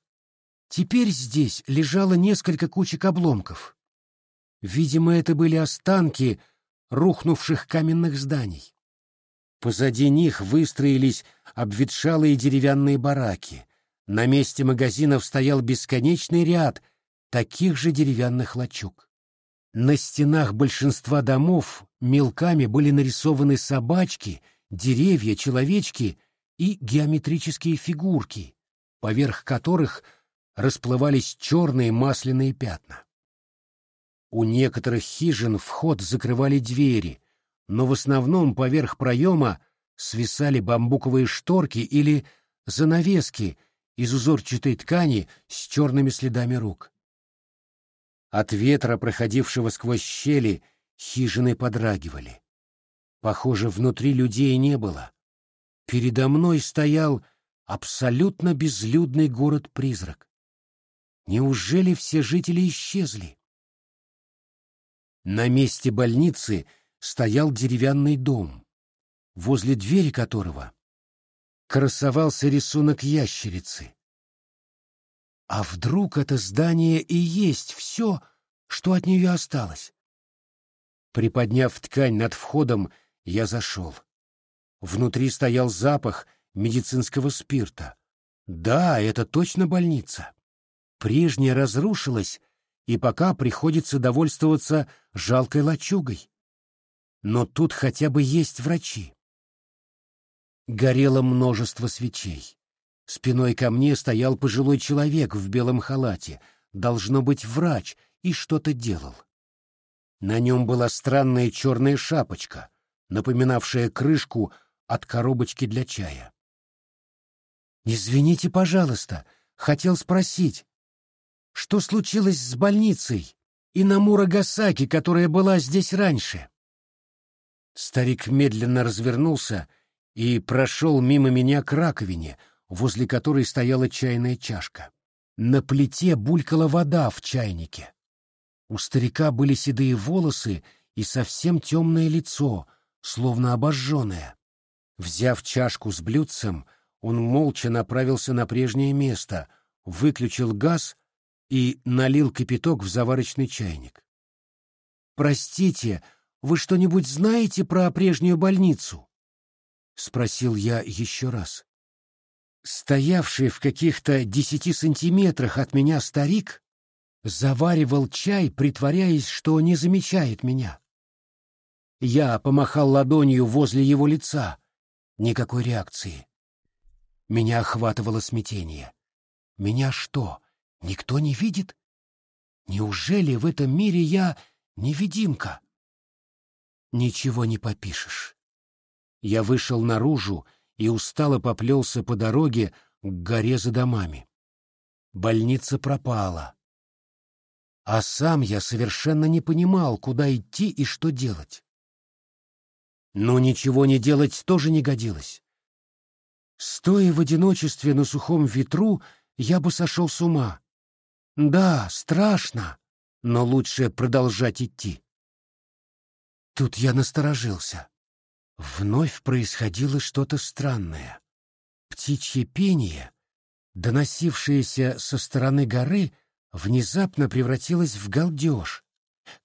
A: Теперь здесь лежало несколько кучек обломков. Видимо, это были останки рухнувших каменных зданий. Позади них выстроились обветшалые деревянные бараки. На месте магазинов стоял бесконечный ряд таких же деревянных лачуг. На стенах большинства домов мелками были нарисованы собачки, деревья, человечки и геометрические фигурки, поверх которых расплывались черные масляные пятна. У некоторых хижин вход закрывали двери, но в основном поверх проема свисали бамбуковые шторки или занавески из узорчатой ткани с черными следами рук. От ветра, проходившего сквозь щели, хижины подрагивали. Похоже, внутри людей не было. Передо мной стоял абсолютно безлюдный город-призрак. Неужели все жители исчезли? На месте больницы — стоял деревянный дом, возле двери которого красовался рисунок ящерицы. А вдруг это здание и есть все, что от нее осталось? Приподняв ткань над входом, я зашел. Внутри стоял запах медицинского спирта. Да, это точно больница. Прежняя разрушилась, и пока приходится довольствоваться жалкой лачугой. Но тут хотя бы есть врачи. Горело множество свечей. Спиной ко мне стоял пожилой человек в белом халате, должно быть врач, и что-то делал. На нем была странная черная шапочка, напоминавшая крышку от коробочки для чая. «Извините, пожалуйста, хотел спросить, что случилось с больницей и на Мурагасаки, которая была здесь раньше?» Старик медленно развернулся и прошел мимо меня к раковине, возле которой стояла чайная чашка. На плите булькала вода в чайнике. У старика были седые волосы и совсем темное лицо, словно обожженное. Взяв чашку с блюдцем, он молча направился на прежнее место, выключил газ и налил кипяток в заварочный чайник. «Простите, вы что-нибудь знаете про прежнюю больницу? Спросил я еще раз. Стоявший в каких-то десяти сантиметрах от меня старик заваривал чай, притворяясь, что не замечает меня. Я помахал ладонью возле его лица. Никакой реакции. Меня охватывало смятение. Меня что, никто не видит? Неужели в этом мире я невидимка? Ничего не попишешь. Я вышел наружу и устало поплелся по дороге к горе за домами. Больница пропала. А сам я совершенно не понимал, куда идти и что делать. Но ничего не делать тоже не годилось. Стоя в одиночестве на сухом ветру, я бы сошел с ума. Да, страшно, но лучше продолжать идти. Тут я насторожился. Вновь происходило что-то странное. Птичье пение, доносившееся со стороны горы, внезапно превратилось в галдеж.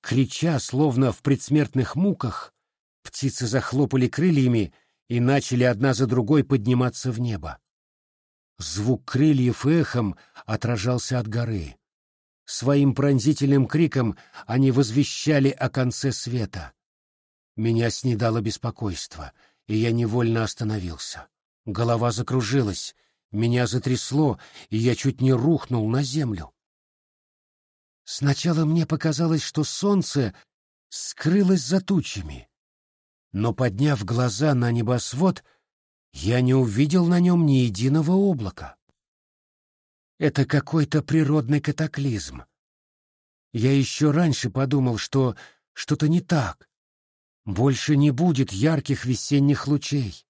A: Крича, словно в предсмертных муках, птицы захлопали крыльями и начали одна за другой подниматься в небо. Звук крыльев эхом отражался от горы. Своим пронзительным криком они возвещали о конце света. Меня снедало беспокойство, и я невольно остановился. Голова закружилась, меня затрясло, и я чуть не рухнул на землю. Сначала мне показалось, что солнце скрылось за тучами, но, подняв глаза на небосвод, я не увидел на нем ни единого облака. Это какой-то природный катаклизм. Я еще раньше подумал, что что-то не так. Больше не будет ярких весенних лучей.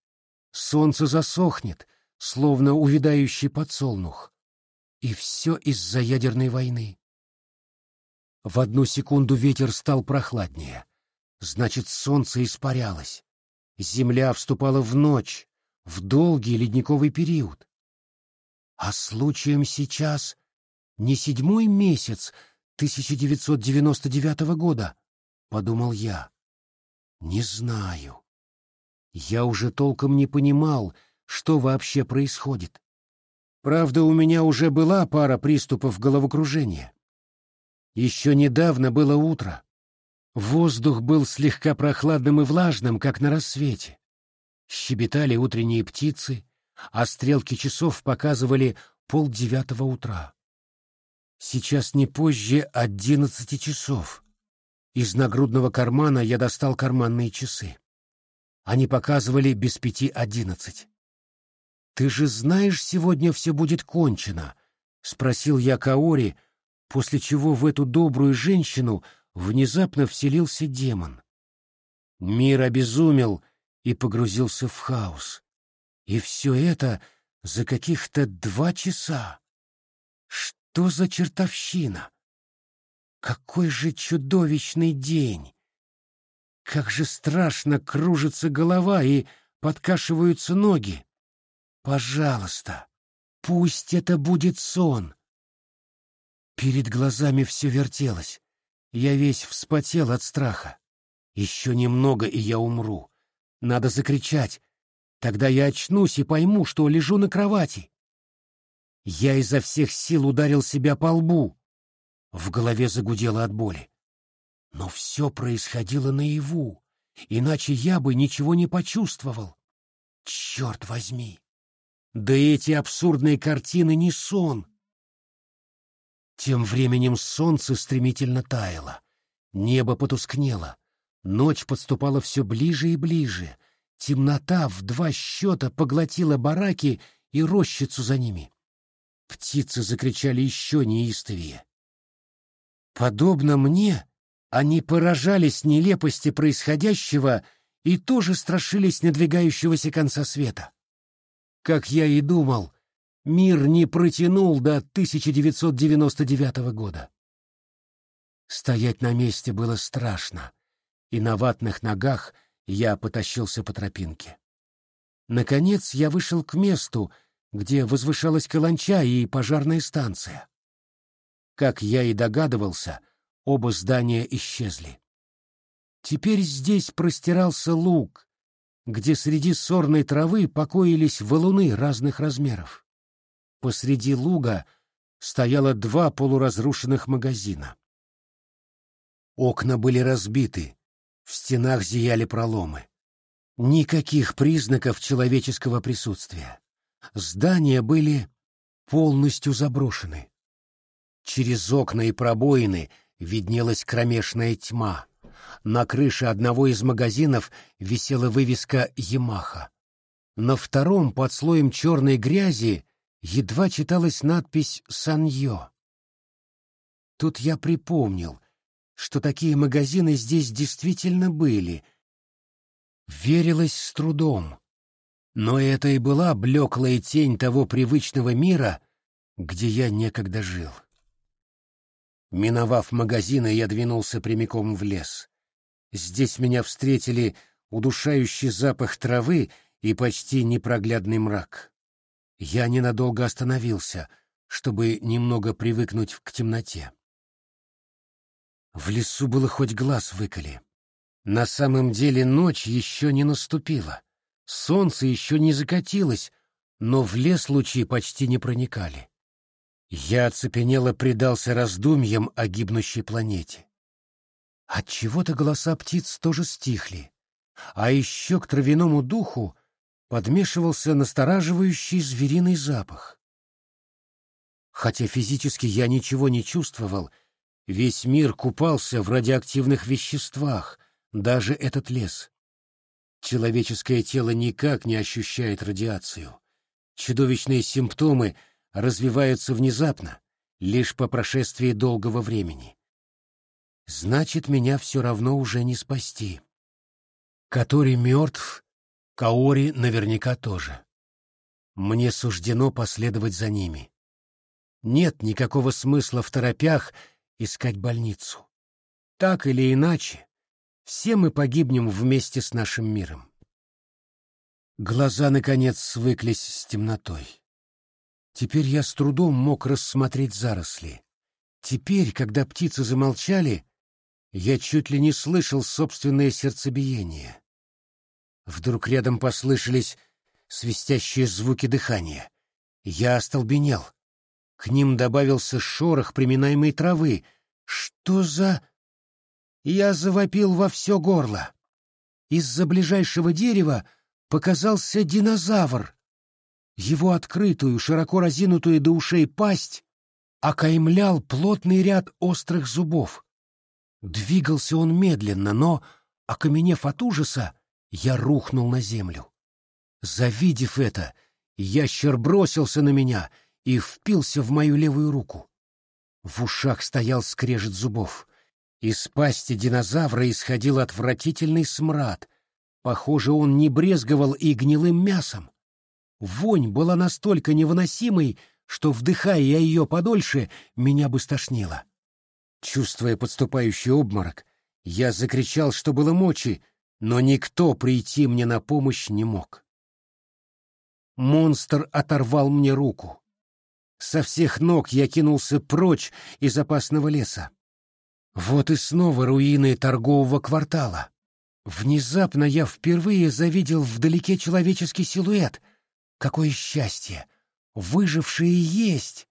A: Солнце засохнет, словно увядающий подсолнух. И все из-за ядерной войны. В одну секунду ветер стал прохладнее. Значит, солнце испарялось. Земля вступала в ночь, в долгий ледниковый период. А случаем сейчас не седьмой месяц 1999 года, подумал я. Не знаю. Я уже толком не понимал, что вообще происходит. Правда, у меня уже была пара приступов головокружения. Еще недавно было утро. Воздух был слегка прохладным и влажным, как на рассвете. Щебетали утренние птицы, а стрелки часов показывали полдевятого утра. Сейчас не позже одиннадцати часов. Из нагрудного кармана я достал карманные часы. Они показывали без пяти одиннадцать. «Ты же знаешь, сегодня все будет кончено?» — спросил я Каори, после чего в эту добрую женщину внезапно вселился демон. Мир обезумел и погрузился в хаос. И все это за каких-то два часа. Что за чертовщина? Какой же чудовищный день! Как же страшно кружится голова и подкашиваются ноги! Пожалуйста, пусть это будет сон. Перед глазами все вертелось. Я весь вспотел от страха. Еще немного, и я умру. Надо закричать. Тогда я очнусь и пойму, что лежу на кровати. Я изо всех сил ударил себя по лбу. В голове загудело от боли. Но все происходило наяву, иначе я бы ничего не почувствовал. Черт возьми! Да эти абсурдные картины не сон. Тем временем солнце стремительно таяло, небо потускнело, ночь подступала все ближе и ближе, темнота в два счета поглотила бараки и рощицу за ними. Птицы закричали еще неистовее. Подобно мне, они поражались нелепости происходящего и тоже страшились надвигающегося конца света. Как я и думал, мир не протянул до 1999 года. Стоять на месте было страшно, и на ватных ногах я потащился по тропинке. Наконец я вышел к месту, где возвышалась каланча и пожарная станция. Как я и догадывался, оба здания исчезли. Теперь здесь простирался луг, где среди сорной травы покоились валуны разных размеров. Посреди луга стояло два полуразрушенных магазина. Окна были разбиты, в стенах зияли проломы. Никаких признаков человеческого присутствия. Здания были полностью заброшены. Через окна и пробоины виднелась кромешная тьма. На крыше одного из магазинов висела вывеска «Ямаха». На втором, под слоем черной грязи, едва читалась надпись «Саньё». Тут я припомнил, что такие магазины здесь действительно были. Верилось с трудом. Но это и была блеклая тень того привычного мира, где я некогда жил. Миновав магазины, я двинулся прямиком в лес. Здесь меня встретили удушающий запах травы и почти непроглядный мрак. Я ненадолго остановился, чтобы немного привыкнуть к темноте. В лесу было хоть глаз выколи. На самом деле ночь еще не наступила. Солнце еще не закатилось, но в лес лучи почти не проникали. Я оцепенело предался раздумьям о гибнущей планете. Отчего-то голоса птиц тоже стихли, а еще к травяному духу подмешивался настораживающий звериный запах. Хотя физически я ничего не чувствовал, весь мир купался в радиоактивных веществах, даже этот лес. Человеческое тело никак не ощущает радиацию. Чудовищные симптомы развиваются внезапно, лишь по прошествии долгого времени. Значит, меня все равно уже не спасти. Который мертв, Каори наверняка тоже. Мне суждено последовать за ними. Нет никакого смысла в торопях искать больницу. Так или иначе, все мы погибнем вместе с нашим миром. Глаза, наконец, свыклись с темнотой. Теперь я с трудом мог рассмотреть заросли. Теперь, когда птицы замолчали, я чуть ли не слышал собственное сердцебиение. Вдруг рядом послышались свистящие звуки дыхания. Я остолбенел. К ним добавился шорох приминаемой травы. Что за... Я завопил во все горло. Из-за ближайшего дерева показался динозавр. Его открытую, широко разинутую до ушей пасть окаймлял плотный ряд острых зубов. Двигался он медленно, но, окаменев от ужаса, я рухнул на землю. Завидев это, ящер бросился на меня и впился в мою левую руку. В ушах стоял скрежет зубов. Из пасти динозавра исходил отвратительный смрад. Похоже, он не брезговал и гнилым мясом. Вонь была настолько невыносимой, что, вдыхая я ее подольше, меня бы стошнило. Чувствуя подступающий обморок, я закричал, что было мочи, но никто прийти мне на помощь не мог. Монстр оторвал мне руку. Со всех ног я кинулся прочь из опасного леса. Вот и снова руины торгового квартала. Внезапно я впервые завидел вдалеке человеческий силуэт. Какое счастье! Выжившие есть!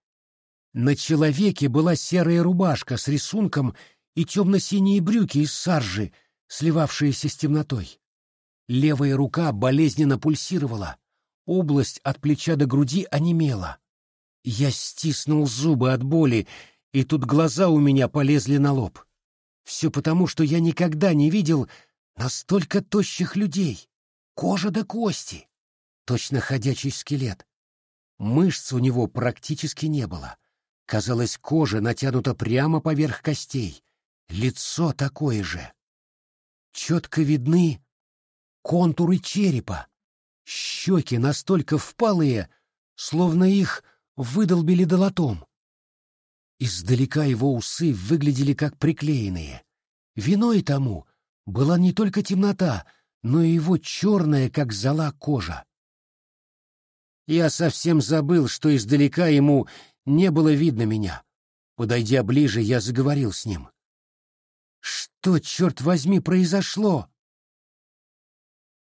A: На человеке была серая рубашка с рисунком и темно-синие брюки из саржи, сливавшиеся с темнотой. Левая рука болезненно пульсировала, область от плеча до груди онемела. Я стиснул зубы от боли и тут глаза у меня полезли на лоб. Все потому, что я никогда не видел настолько тощих людей. Кожа до кости. Точно ходячий скелет. Мышц у него практически не было. Казалось, кожа натянута прямо поверх костей. Лицо такое же. Четко видны контуры черепа. Щеки настолько впалые, словно их выдолбили долотом. Издалека его усы выглядели как приклеенные. Виной тому была не только темнота, но и его черная, как зола, кожа. Я совсем забыл, что издалека ему не было видно меня. Подойдя ближе, я заговорил с ним. «Что, черт возьми, произошло?»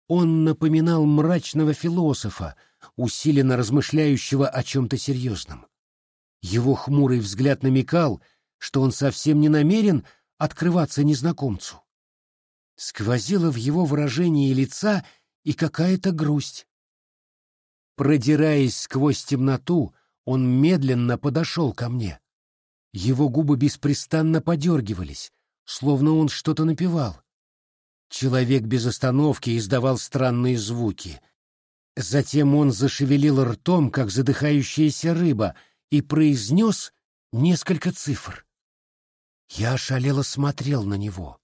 A: Он напоминал мрачного философа, усиленно размышляющего о чем-то серьезном. Его хмурый взгляд намекал, что он совсем не намерен открываться незнакомцу. Сквозила в его выражении лица и какая-то грусть. Продираясь сквозь темноту, он медленно подошел ко мне. Его губы беспрестанно подергивались, словно он что-то напевал. Человек без остановки издавал странные звуки. Затем он зашевелил ртом, как задыхающаяся рыба — и произнес несколько цифр. Я ошалело смотрел на него.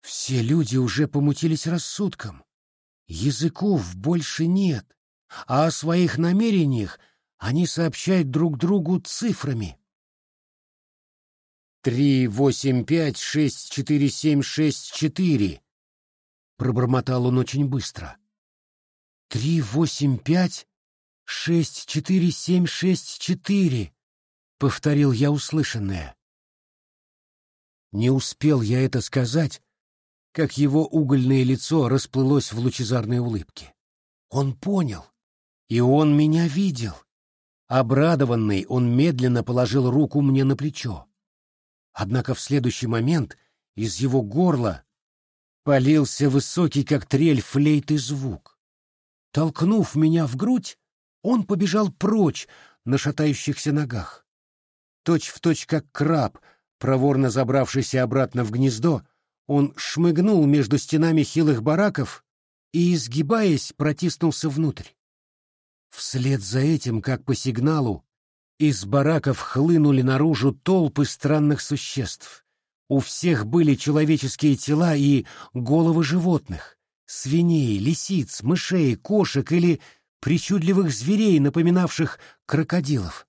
A: Все люди уже помутились рассудком. Языков больше нет, а о своих намерениях они сообщают друг другу цифрами. три, восемь, пять, шесть, четыре, семь, шесть, четыре. Пробормотал он очень быстро. Три, восемь, пять, шесть, четыре, семь, шесть, четыре. Повторил я услышанное. Не успел я это сказать, как его угольное лицо расплылось в лучезарной улыбке. Он понял, и он меня видел. Обрадованный, он медленно положил руку мне на плечо. Однако в следующий момент из его горла полился высокий, как трель флейты, звук. Толкнув меня в грудь, он побежал прочь на шатающихся ногах. Точь в точь, как краб, проворно забравшийся обратно в гнездо, он шмыгнул между стенами хилых бараков и, изгибаясь, протиснулся внутрь. Вслед за этим, как по сигналу, из бараков хлынули наружу толпы странных существ. У всех были человеческие тела и головы животных — свиней, лисиц, мышей, кошек или причудливых зверей, напоминавших крокодилов.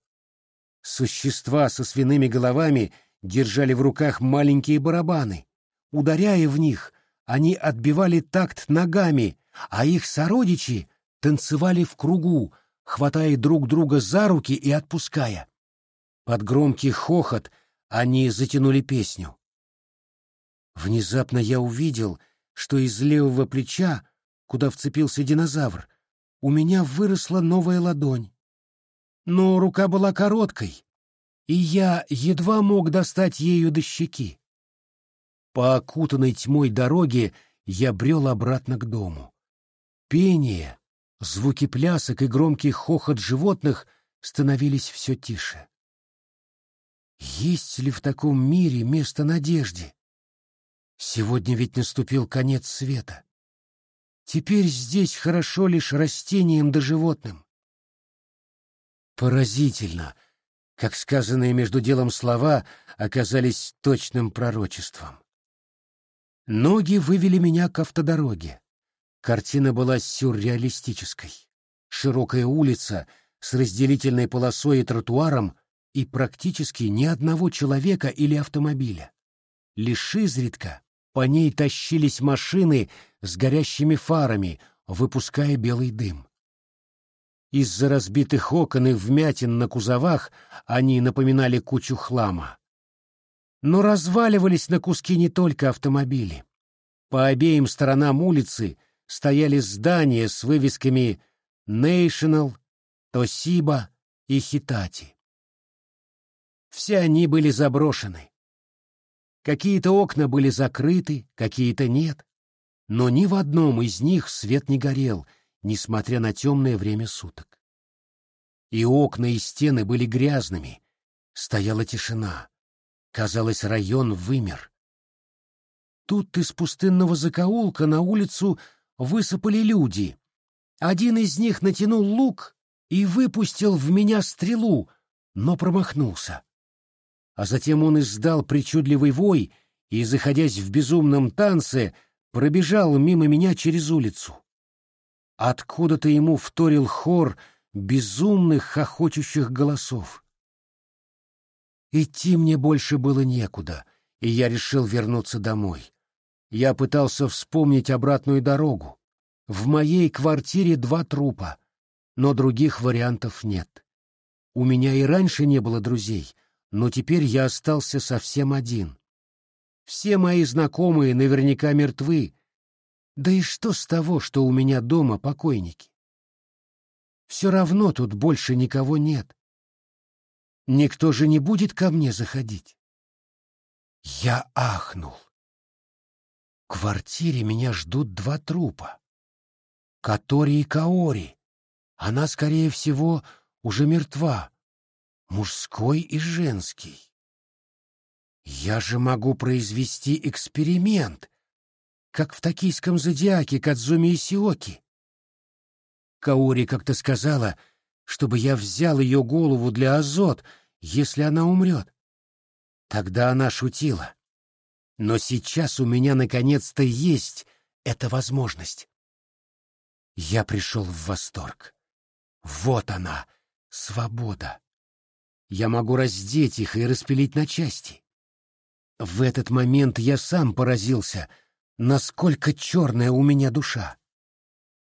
A: Существа со свиными головами держали в руках маленькие барабаны — Ударяя в них, они отбивали такт ногами, а их сородичи танцевали в кругу, хватая друг друга за руки и отпуская. Под громкий хохот они затянули песню. Внезапно я увидел, что из левого плеча, куда вцепился динозавр, у меня выросла новая ладонь. Но рука была короткой, и я едва мог достать ею до щеки. По окутанной тьмой дороге я брел обратно к дому. Пение, звуки плясок и громкий хохот животных становились все тише. Есть ли в таком мире место надежде? Сегодня ведь наступил конец света. Теперь здесь хорошо лишь растениям да животным. Поразительно, как сказанные между делом слова оказались точным пророчеством. Ноги вывели меня к автодороге. Картина была сюрреалистической. Широкая улица с разделительной полосой и тротуаром и практически ни одного человека или автомобиля. Лишь изредка по ней тащились машины с горящими фарами, выпуская белый дым. Из-за разбитых окон и вмятин на кузовах они напоминали кучу хлама. Но разваливались на куски не только автомобили. По обеим сторонам улицы стояли здания с вывесками National, Toshiba и Hitachi. Все они были заброшены. Какие-то окна были закрыты, какие-то нет, но ни в одном из них свет не горел, несмотря на темное время суток. И окна и стены были грязными, стояла тишина. Казалось, район вымер. Тут из пустынного закоулка на улицу высыпали люди. Один из них натянул лук и выпустил в меня стрелу, но промахнулся. А затем он издал причудливый вой и, заходясь в безумном танце, пробежал мимо меня через улицу. Откуда-то ему вторил хор безумных хохочущих голосов. Идти мне больше было некуда, и я решил вернуться домой. Я пытался вспомнить обратную дорогу. В моей квартире два трупа, но других вариантов нет. У меня и раньше не было друзей, но теперь я остался совсем один. Все мои знакомые наверняка мертвы. Да и что с того, что у меня дома покойники? Все равно тут больше никого нет. Никто же не будет ко мне заходить. Я ахнул. Квартире меня ждут два трупа. Катори и Каори. Она, скорее всего, уже мертва. Мужской и женский. Я же могу произвести эксперимент, как в токийском зодиаке Кадзуми Исиоки. Каори как-то сказала, чтобы я взял ее голову для азот — если она умрет. Тогда она шутила. Но сейчас у меня наконец-то есть эта возможность. Я пришел в восторг. Вот она, свобода. Я могу раздеть их и распилить на части. В этот момент я сам поразился, насколько черная у меня душа.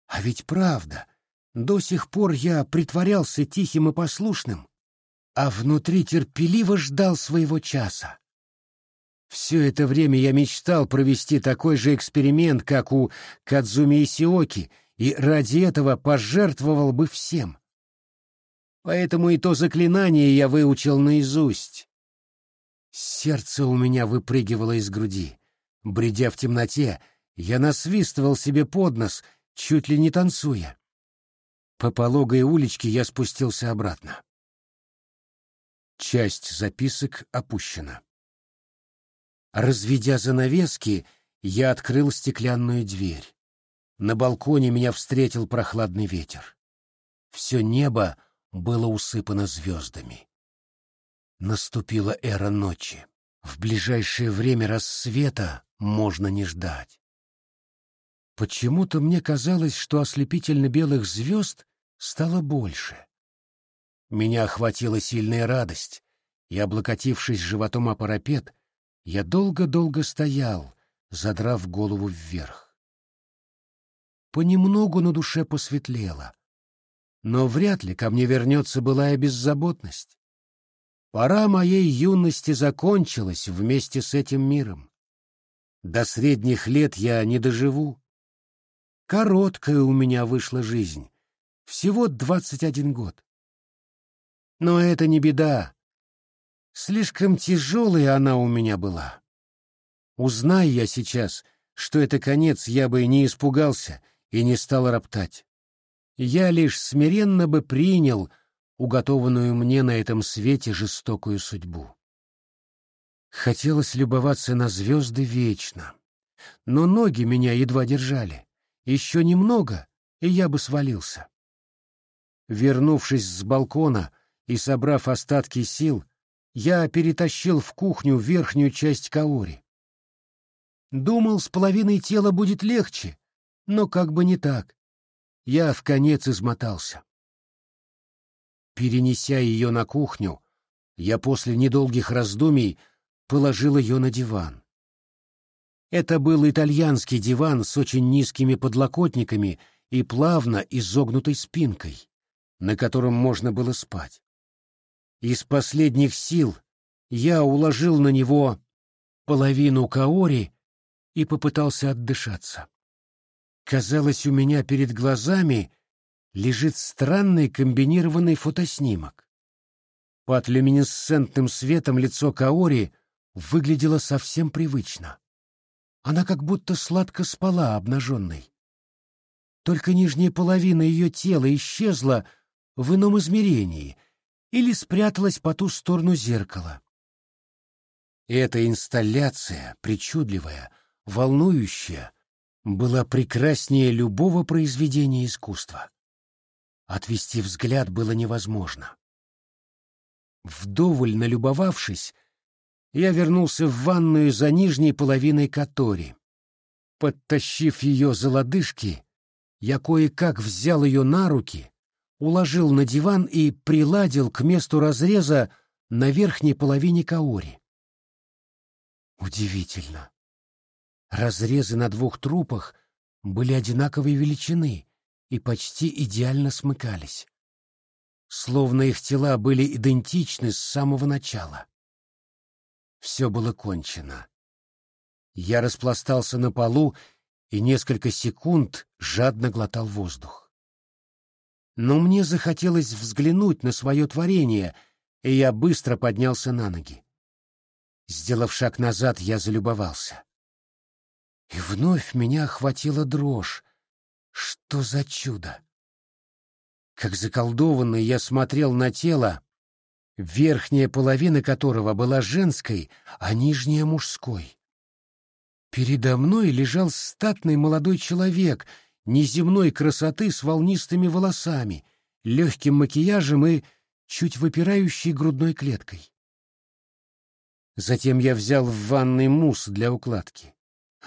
A: А ведь правда, до сих пор я притворялся тихим и послушным, а внутри терпеливо ждал своего часа. Все это время я мечтал провести такой же эксперимент, как у Кадзуми Исиоки, и ради этого пожертвовал бы всем. Поэтому и то заклинание я выучил наизусть. Сердце у меня выпрыгивало из груди. Бредя в темноте, я насвистывал себе под нос, чуть ли не танцуя. По пологой уличке я спустился обратно. Часть записок опущена. Разведя занавески, я открыл стеклянную дверь. На балконе меня встретил прохладный ветер. Все небо было усыпано звездами. Наступила эра ночи. В ближайшее время рассвета можно не ждать. Почему-то мне казалось, что ослепительно-белых звезд стало больше. Меня охватила сильная радость, и, облокотившись животом о парапет, я долго-долго стоял, задрав голову вверх. Понемногу на душе посветлело, но вряд ли ко мне вернется былая беззаботность. Пора моей юности закончилась вместе с этим миром. До средних лет я не доживу. Короткая у меня вышла жизнь, всего двадцать один год. Но это не беда. Слишком тяжелая она у меня была. Узнай я сейчас, что это конец, я бы не испугался и не стал роптать. Я лишь смиренно бы принял уготованную мне на этом свете жестокую судьбу. Хотелось любоваться на звезды вечно, но ноги меня едва держали. Еще немного, и я бы свалился. Вернувшись с балкона и собрав остатки сил, я перетащил в кухню верхнюю часть каори. Думал, с половиной тела будет легче, но как бы не так. Я в конец измотался. Перенеся ее на кухню, я после недолгих раздумий положил ее на диван. Это был итальянский диван с очень низкими подлокотниками и плавно изогнутой спинкой, на котором можно было спать. Из последних сил я уложил на него половину каори и попытался отдышаться. Казалось, у меня перед глазами лежит странный комбинированный фотоснимок. Под люминесцентным светом лицо Каори выглядело совсем привычно. Она как будто сладко спала обнаженной. Только нижняя половина ее тела исчезла в ином измерении или спряталась по ту сторону зеркала. Эта инсталляция, причудливая, волнующая, была прекраснее любого произведения искусства. Отвести взгляд было невозможно. Вдоволь налюбовавшись, я вернулся в ванную за нижней половиной Катори. Подтащив ее за лодыжки, я кое-как взял ее на руки, уложил на диван и приладил к месту разреза на верхней половине Каори. Удивительно. Разрезы на двух трупах были одинаковой величины, и почти идеально смыкались. Словно их тела были идентичны с самого начала. Все было кончено. Я распластался на полу и несколько секунд жадно глотал воздух. Но мне захотелось взглянуть на свое творение, и я быстро поднялся на ноги. Сделав шаг назад, я залюбовался. И вновь меня охватила дрожь, что за чудо! Как заколдованный я смотрел на тело, верхняя половина которого была женской, а нижняя — мужской. Передо мной лежал статный молодой человек неземной красоты с волнистыми волосами, легким макияжем и чуть выпирающей грудной клеткой. Затем я взял в ванной мусс для укладки.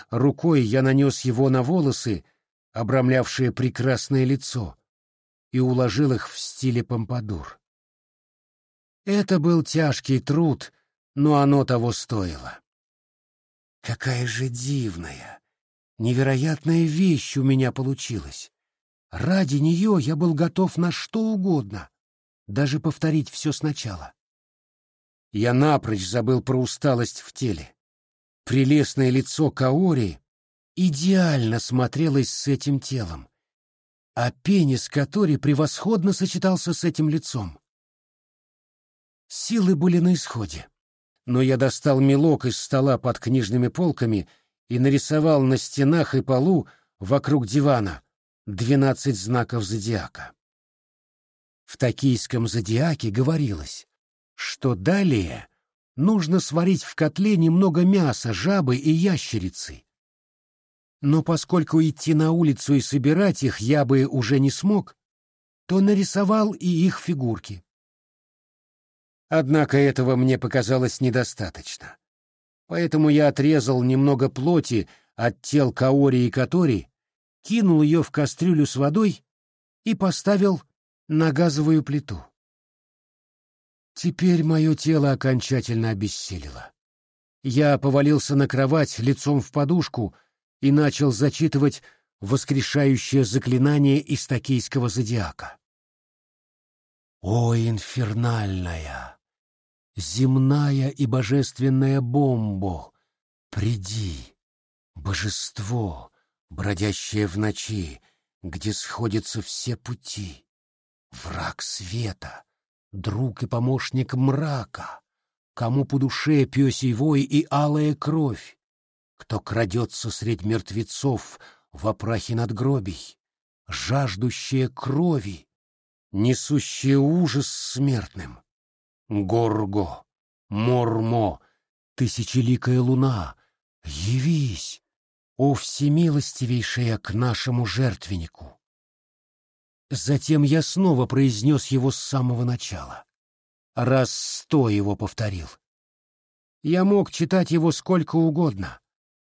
A: Рукой я нанес его на волосы, обрамлявшие прекрасное лицо, и уложил их в стиле помпадур. Это был тяжкий труд, но оно того стоило. Какая же дивная, невероятная вещь у меня получилась. Ради нее я был готов на что угодно, даже повторить все сначала. Я напрочь забыл про усталость в теле. Прелестное лицо Каори идеально смотрелось с этим телом, а пенис Катори превосходно сочетался с этим лицом. Силы были на исходе, но я достал мелок из стола под книжными полками и нарисовал на стенах и полу вокруг дивана двенадцать знаков зодиака. В токийском зодиаке говорилось, что далее нужно сварить в котле немного мяса жабы и ящерицы. Но поскольку идти на улицу и собирать их я бы уже не смог, то нарисовал и их фигурки. Однако этого мне показалось недостаточно. Поэтому я отрезал немного плоти от тел Каори и Катори, кинул ее в кастрюлю с водой и поставил на газовую плиту. Теперь мое тело окончательно обессилило. Я повалился на кровать лицом в подушку и начал зачитывать воскрешающее заклинание из токийского зодиака. «О, инфернальная, земная и божественная бомбо, приди, божество, бродящее в ночи, где сходятся все пути, враг света, друг и помощник мрака, кому по душе пёсий вой и алая кровь, кто крадется средь мертвецов в опрахе надгробий, жаждущая крови, несущая ужас смертным. Горго, Мормо, тысячеликая луна, явись, о всемилостивейшая к нашему жертвеннику. Затем я снова произнес его с самого начала. Раз сто его повторил. Я мог читать его сколько угодно,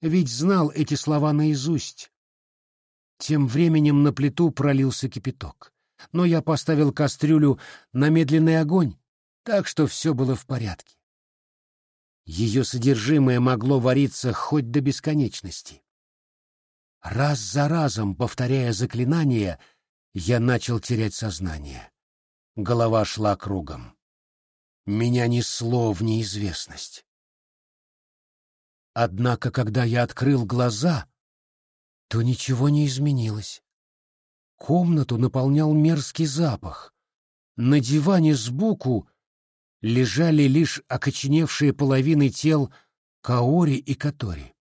A: ведь знал эти слова наизусть. Тем временем на плиту пролился кипяток, но я поставил кастрюлю на медленный огонь, так что все было в порядке. Ее содержимое могло вариться хоть до бесконечности. Раз за разом, повторяя заклинание, — я начал терять сознание. Голова шла кругом. Меня несло в неизвестность. Однако, когда я открыл глаза, то ничего не изменилось. Комнату наполнял мерзкий запах. На диване сбоку лежали лишь окоченевшие половины тел Каори и Катори.